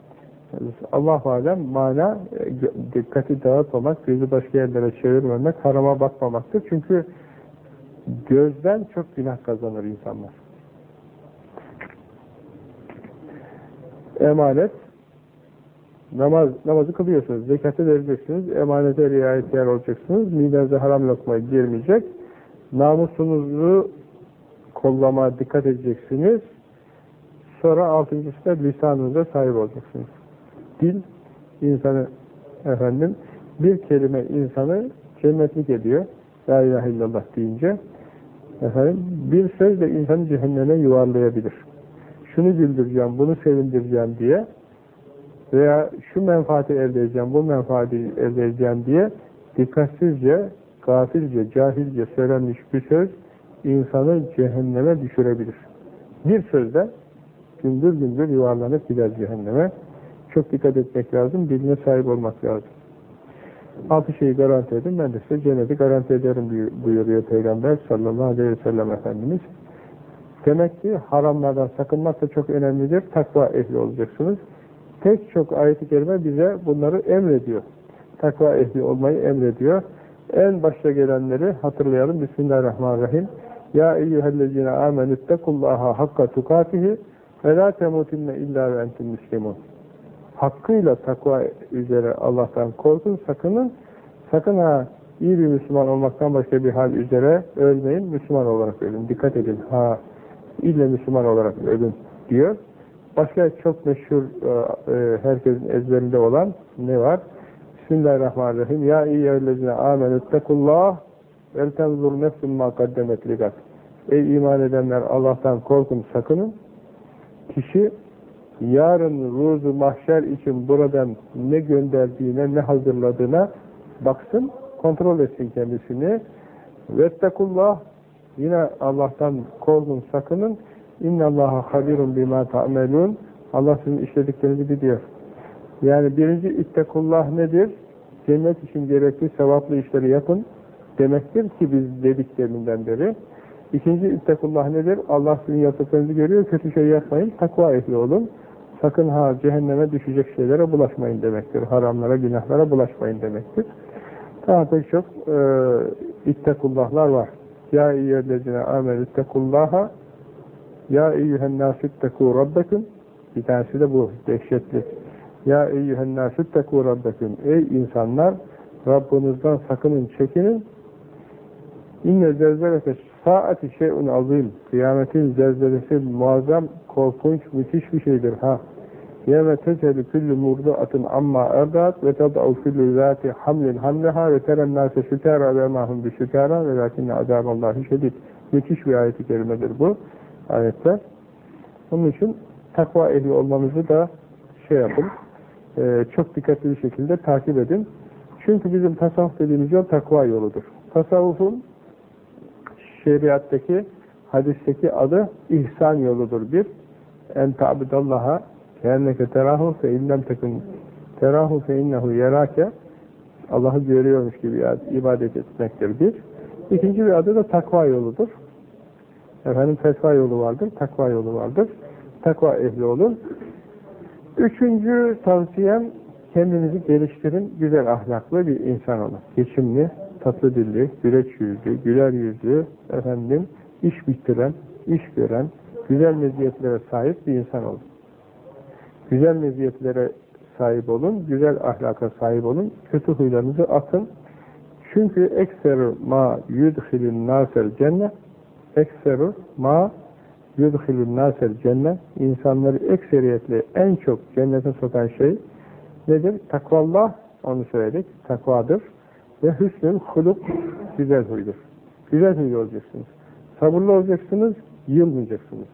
Allah alem mana e, dikkati dağıtmamak, gözü başka yerlere çevirmemek, harama bakmamaktır. Çünkü gözden çok günah kazanır insanlar. Emanet namaz, namazı kılıyorsunuz, zekatı vereceksiniz, emanete riayet yer olacaksınız, midenize haram lokma girmeyecek, namusunuzu kollama dikkat edeceksiniz, sonra altıncısı da lisanınıza sahip olacaksınız. Dil, insanı efendim, bir kelime insanı cennetlik ediyor, La ilahe illallah deyince, efendim, bir söz de insanı cehenneme yuvarlayabilir. Şunu güldüreceğim, bunu sevindireceğim diye, veya şu menfaati elde edeceğim, bu menfaati elde edeceğim diye dikkatsizce, gafilce, cahilce söylenmiş bir söz insanı cehenneme düşürebilir. Bir sözde gündür gündür yuvarlanıp gider cehenneme. Çok dikkat etmek lazım, biline sahip olmak lazım. Altı şeyi garanti edin, ben de size cenneti garanti ederim buyuruyor Peygamber sallallahu aleyhi ve sellem Efendimiz. Demek ki haramlardan sakınmak da çok önemlidir. Takva ehli olacaksınız. Pek çok ayet-i kerime bize bunları emrediyor. Takva ehli olmayı emrediyor. En başta gelenleri hatırlayalım. Bismillahirrahmanirrahim. Ya eyyühellezine amenüttekullaha hakka tukatihi ve la temutinne illa ve entum muslimun. Hakkıyla takva üzere Allah'tan korkun, sakının. Sakın ha iyi bir Müslüman olmaktan başka bir hal üzere ölmeyin, Müslüman olarak ölün. Dikkat edin. Ha ille Müslüman olarak ölün diyor. Başka çok meşhur e, e, herkesin ezberinde olan ne var? Bismillahirrahmanirrahim. Ya iyyellezine amenüttekullah vel tenzur nefsun ma kaddemet ligat. Ey iman edenler Allah'tan korkun, sakının. Kişi yarın ruzu mahşer için buradan ne gönderdiğine, ne hazırladığına baksın, kontrol etsin kendisini. Vettekullah yine Allah'tan korkun, sakının. İnna Allaha habirun bima ta'melun. Allah sizin işlediklerinizi biliyor. Yani birinci ittekullah nedir? Cennet için gerekli sevaplı işleri yapın demektir ki biz dediklerinden beri. İkinci ittekullah nedir? Allah sizin yaptıklarınızı görüyor, kötü şey yapmayın, takva ehli olun. Sakın ha cehenneme düşecek şeylere bulaşmayın demektir. Haramlara, günahlara bulaşmayın demektir. Daha pek çok e, ittekullahlar var. Ya iyyellezine amel ittekullaha ya eyyühen nasüttekû rabbeküm bir tanesi de bu dehşetli. Ya eyyühen nasüttekû rabbeküm Ey insanlar Rabbinizden sakının çekinin İnne zelzelete saati şeyun azim. Kıyametin zelzelesi muazzam, korkunç, müthiş bir şeydir. ha. Murduatın amma erdat ve tad'u küllü zâti hamlin hamleha ve teren nâse sükâra ve mahum bi sükâra ve lakinne azâballâhi şedid. Müthiş bir ayet-i kerimedir bu ayetler. Onun için takva ehli olmamızı da şey yapın, e, çok dikkatli bir şekilde takip edin. Çünkü bizim tasavvuf dediğimiz yol takva yoludur. Tasavvufun şeriattaki, hadisteki adı ihsan yoludur bir. En ta'budallaha keenneke terahu fe illem tekun terahu fe innehu yerake Allah'ı görüyormuş gibi ibadet etmektir bir. İkinci bir adı da takva yoludur. Efendim fetva yolu vardır, takva yolu vardır. Takva ehli olun. Üçüncü tavsiyem kendinizi geliştirin, güzel ahlaklı bir insan olun. Geçimli, tatlı dilli, güleç yüzlü, güler yüzlü, efendim, iş bitiren, iş gören, güzel meziyetlere sahip bir insan olun. Güzel meziyetlere sahip olun, güzel ahlaka sahip olun, kötü huylarınızı atın. Çünkü ekseru ma yudhilin nasel cennet ekseru ma yudhilun nasel cennet insanları ekseriyetle en çok cennete sokan şey nedir? Takvallah onu söyledik. Takvadır. Ve hüsnül huluk güzel huydur. Güzel huy olacaksınız. Sabırlı olacaksınız, yılmayacaksınız.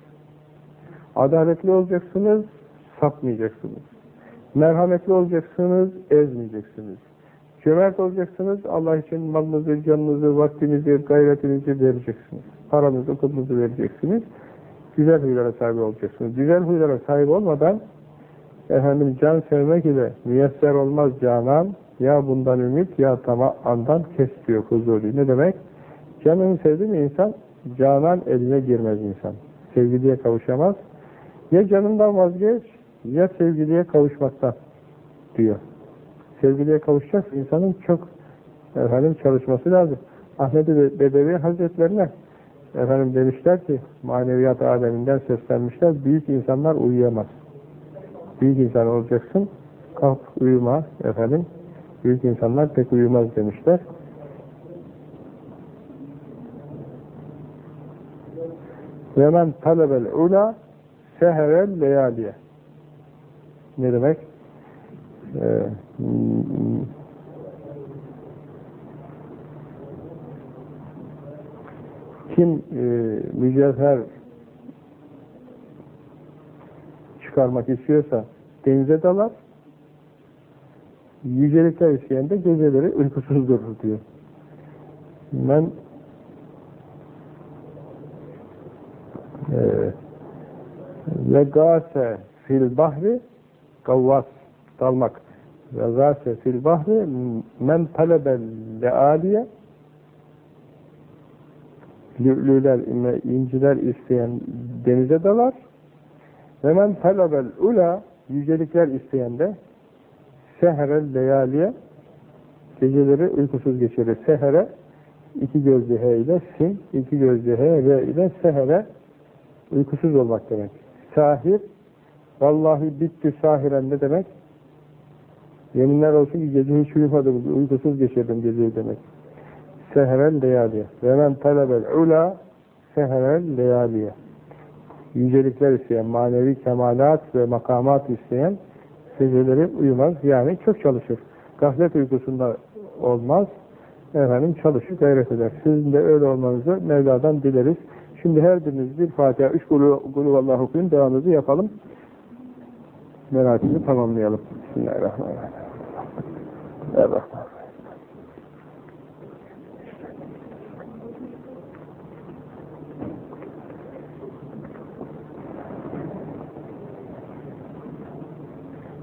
Adaletli olacaksınız, sapmayacaksınız. Merhametli olacaksınız, ezmeyeceksiniz. Cömert olacaksınız, Allah için malınızı, canınızı, vaktinizi, gayretinizi vereceksiniz. Paranızı, pulunuzu vereceksiniz. Güzel huylara sahip olacaksınız. Güzel huylara sahip olmadan efendim can sevmek ile müyesser olmaz canan ya bundan ümit ya tama andan kes diyor huzuri. Ne demek? Canını sevdi mi insan canan eline girmez insan. Sevgiliye kavuşamaz. Ya canından vazgeç ya sevgiliye kavuşmaktan diyor. Sevgiliye kavuşacak insanın çok efendim çalışması lazım. Ahmet-i Bedevi Hazretlerine efendim demişler ki maneviyat aleminden seslenmişler büyük insanlar uyuyamaz. Büyük insan olacaksın kalk uyuma efendim büyük insanlar pek uyumaz demişler. Ve men talebel ula seherel leyaliye ne demek? Ee, kim e, mücevher çıkarmak istiyorsa denize dalar, yücelikler isteyen de geceleri uykusuz durur diyor. Ben e, ve gase fil bahri gavvas dalmak ve gase fil bahri men talebel lealiye lü'lüler, inciler isteyen denize dalar. Ve men talabel ula yücelikler isteyen de seherel leyaliye geceleri uykusuz geçirir. Sehere iki gözlü H ile sin, iki gözlü H ve ile sehere uykusuz olmak demek. Sahir vallahi bitti sahiren ne demek? Yeminler olsun ki gece hiç uyumadım, uykusuz geçirdim geceyi demek seherel leyaliye. Ve men talebel ula seherel leyaliye. Yücelikler isteyen, manevi kemalat ve makamat isteyen geceleri uyumaz. Yani çok çalışır. Gaflet uykusunda olmaz. Efendim çalışır, gayret eder. Sizin de öyle olmanızı Mevla'dan dileriz. Şimdi her biriniz bir Fatiha, üç kulu Allah okuyun, devamınızı yapalım. Merakını tamamlayalım. Bismillahirrahmanirrahim. Evet.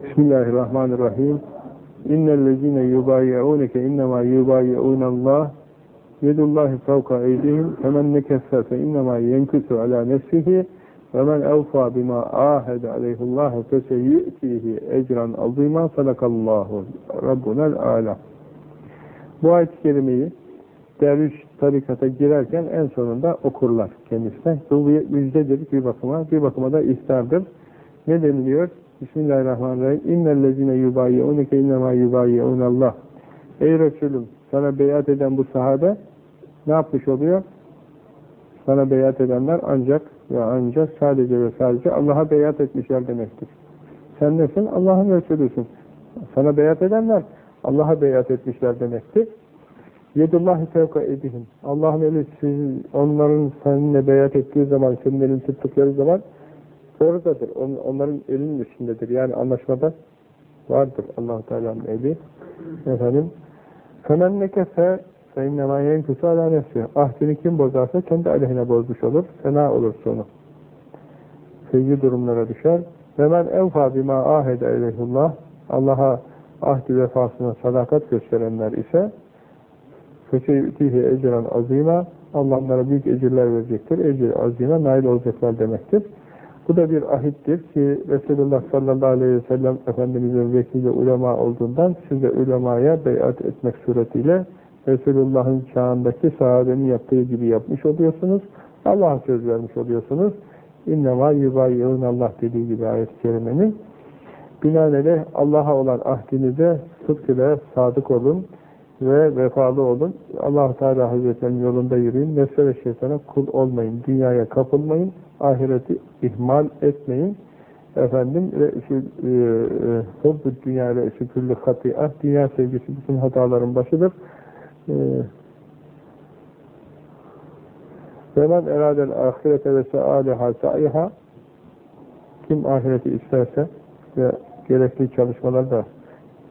Bismillahirrahmanirrahim. İnnellezine yubayyi'uneke innema yubayyi'unallah yedullahi fevka eydihim femen nekesse fe innema yenkusu ala nefsihi ve men evfa bima ahede aleyhullah feseyyü'tihi ecran azima sadakallahu rabbunel ala. Bu ayet-i kerimeyi derviş tarikata girerken en sonunda okurlar kendisine. Bu bir müjdedir bir bakıma, bir bakıma da ihtardır. Ne deniliyor? Bismillahirrahmanirrahim. İnnellezine yubayyi'uneke innema yubayyi'unallah. Ey Resulüm sana beyat eden bu sahabe ne yapmış oluyor? Sana beyat edenler ancak ve ancak sadece ve sadece Allah'a beyat etmişler demektir. Sen nesin? Allah'ın Resulüsün. Sana beyat edenler Allah'a beyat etmişler demektir. Yedullahi fevka edihim. Allah'ın eli siz, onların seninle beyat ettiği zaman, senin elini tuttukları zaman oradadır. On, onların elinin üstündedir. Yani anlaşmada vardır allah Teala'nın eli. Efendim, Femen nekefe feinnema yenkusu ala nefsi. Ahdini kim bozarsa kendi aleyhine bozmuş olur. Fena olur sonu. Feyli durumlara düşer. Men evfa bima ahede ileyhullah. Allah'a ahdi vefasına sadakat gösterenler ise Feseyütihi ecran azima Allah onlara büyük ecirler verecektir. Ecir azime nail olacaklar demektir. Bu da bir ahittir ki Resulullah sallallahu aleyhi ve sellem Efendimiz'in vekili ulema olduğundan siz de ulemaya beyat etmek suretiyle Resulullah'ın çağındaki sahabenin yaptığı gibi yapmış oluyorsunuz. Allah'a söz vermiş oluyorsunuz. İnnemâ yubayyığın Allah dediği gibi ayet-i kerimenin. Binaenaleyh Allah'a olan ahdinize ile sadık olun ve vefalı olun. allah Teala Hazretlerinin yolunda yürüyün. Nefse ve şeytana kul olmayın. Dünyaya kapılmayın. Ahireti ihmal etmeyin. Efendim ve e, e, hubbu dünya ile şükürlü hati'ah dünya sevgisi bütün hataların başıdır. E, ve men eradel ahirete ve sealiha sa'iha kim ahireti isterse ve gerekli çalışmalar da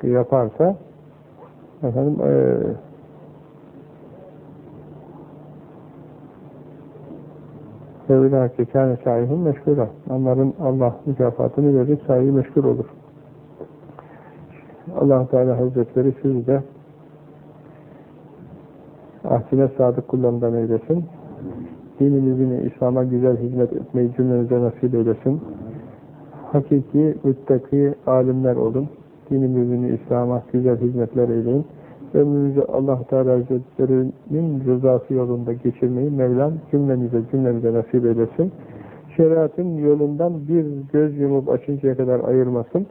yaparsa efendim e, Evlâke kâne sâihun meşgûlâ. Onların Allah mükafatını verir, sahibi meşgul olur. allah Teala Hazretleri sizi de ahdine sadık kullarından eylesin. Dinimizin İslam'a güzel hizmet etmeyi cümlenize nasip eylesin. Hakiki, müttaki alimler olun. Dinimizin İslam'a güzel hizmetler eyleyin. Ömrünüzü allah Teala Hazretleri'nin rızası yolunda geçirmeyi Mevlam cümlenize cümlemize nasip eylesin. Şeriatın yolundan bir göz yumup açıncaya kadar ayırmasın.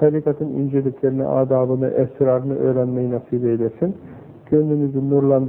Tarikatın inceliklerini, adabını, esrarını öğrenmeyi nasip eylesin. Gönlünüzü nurlandırmasın.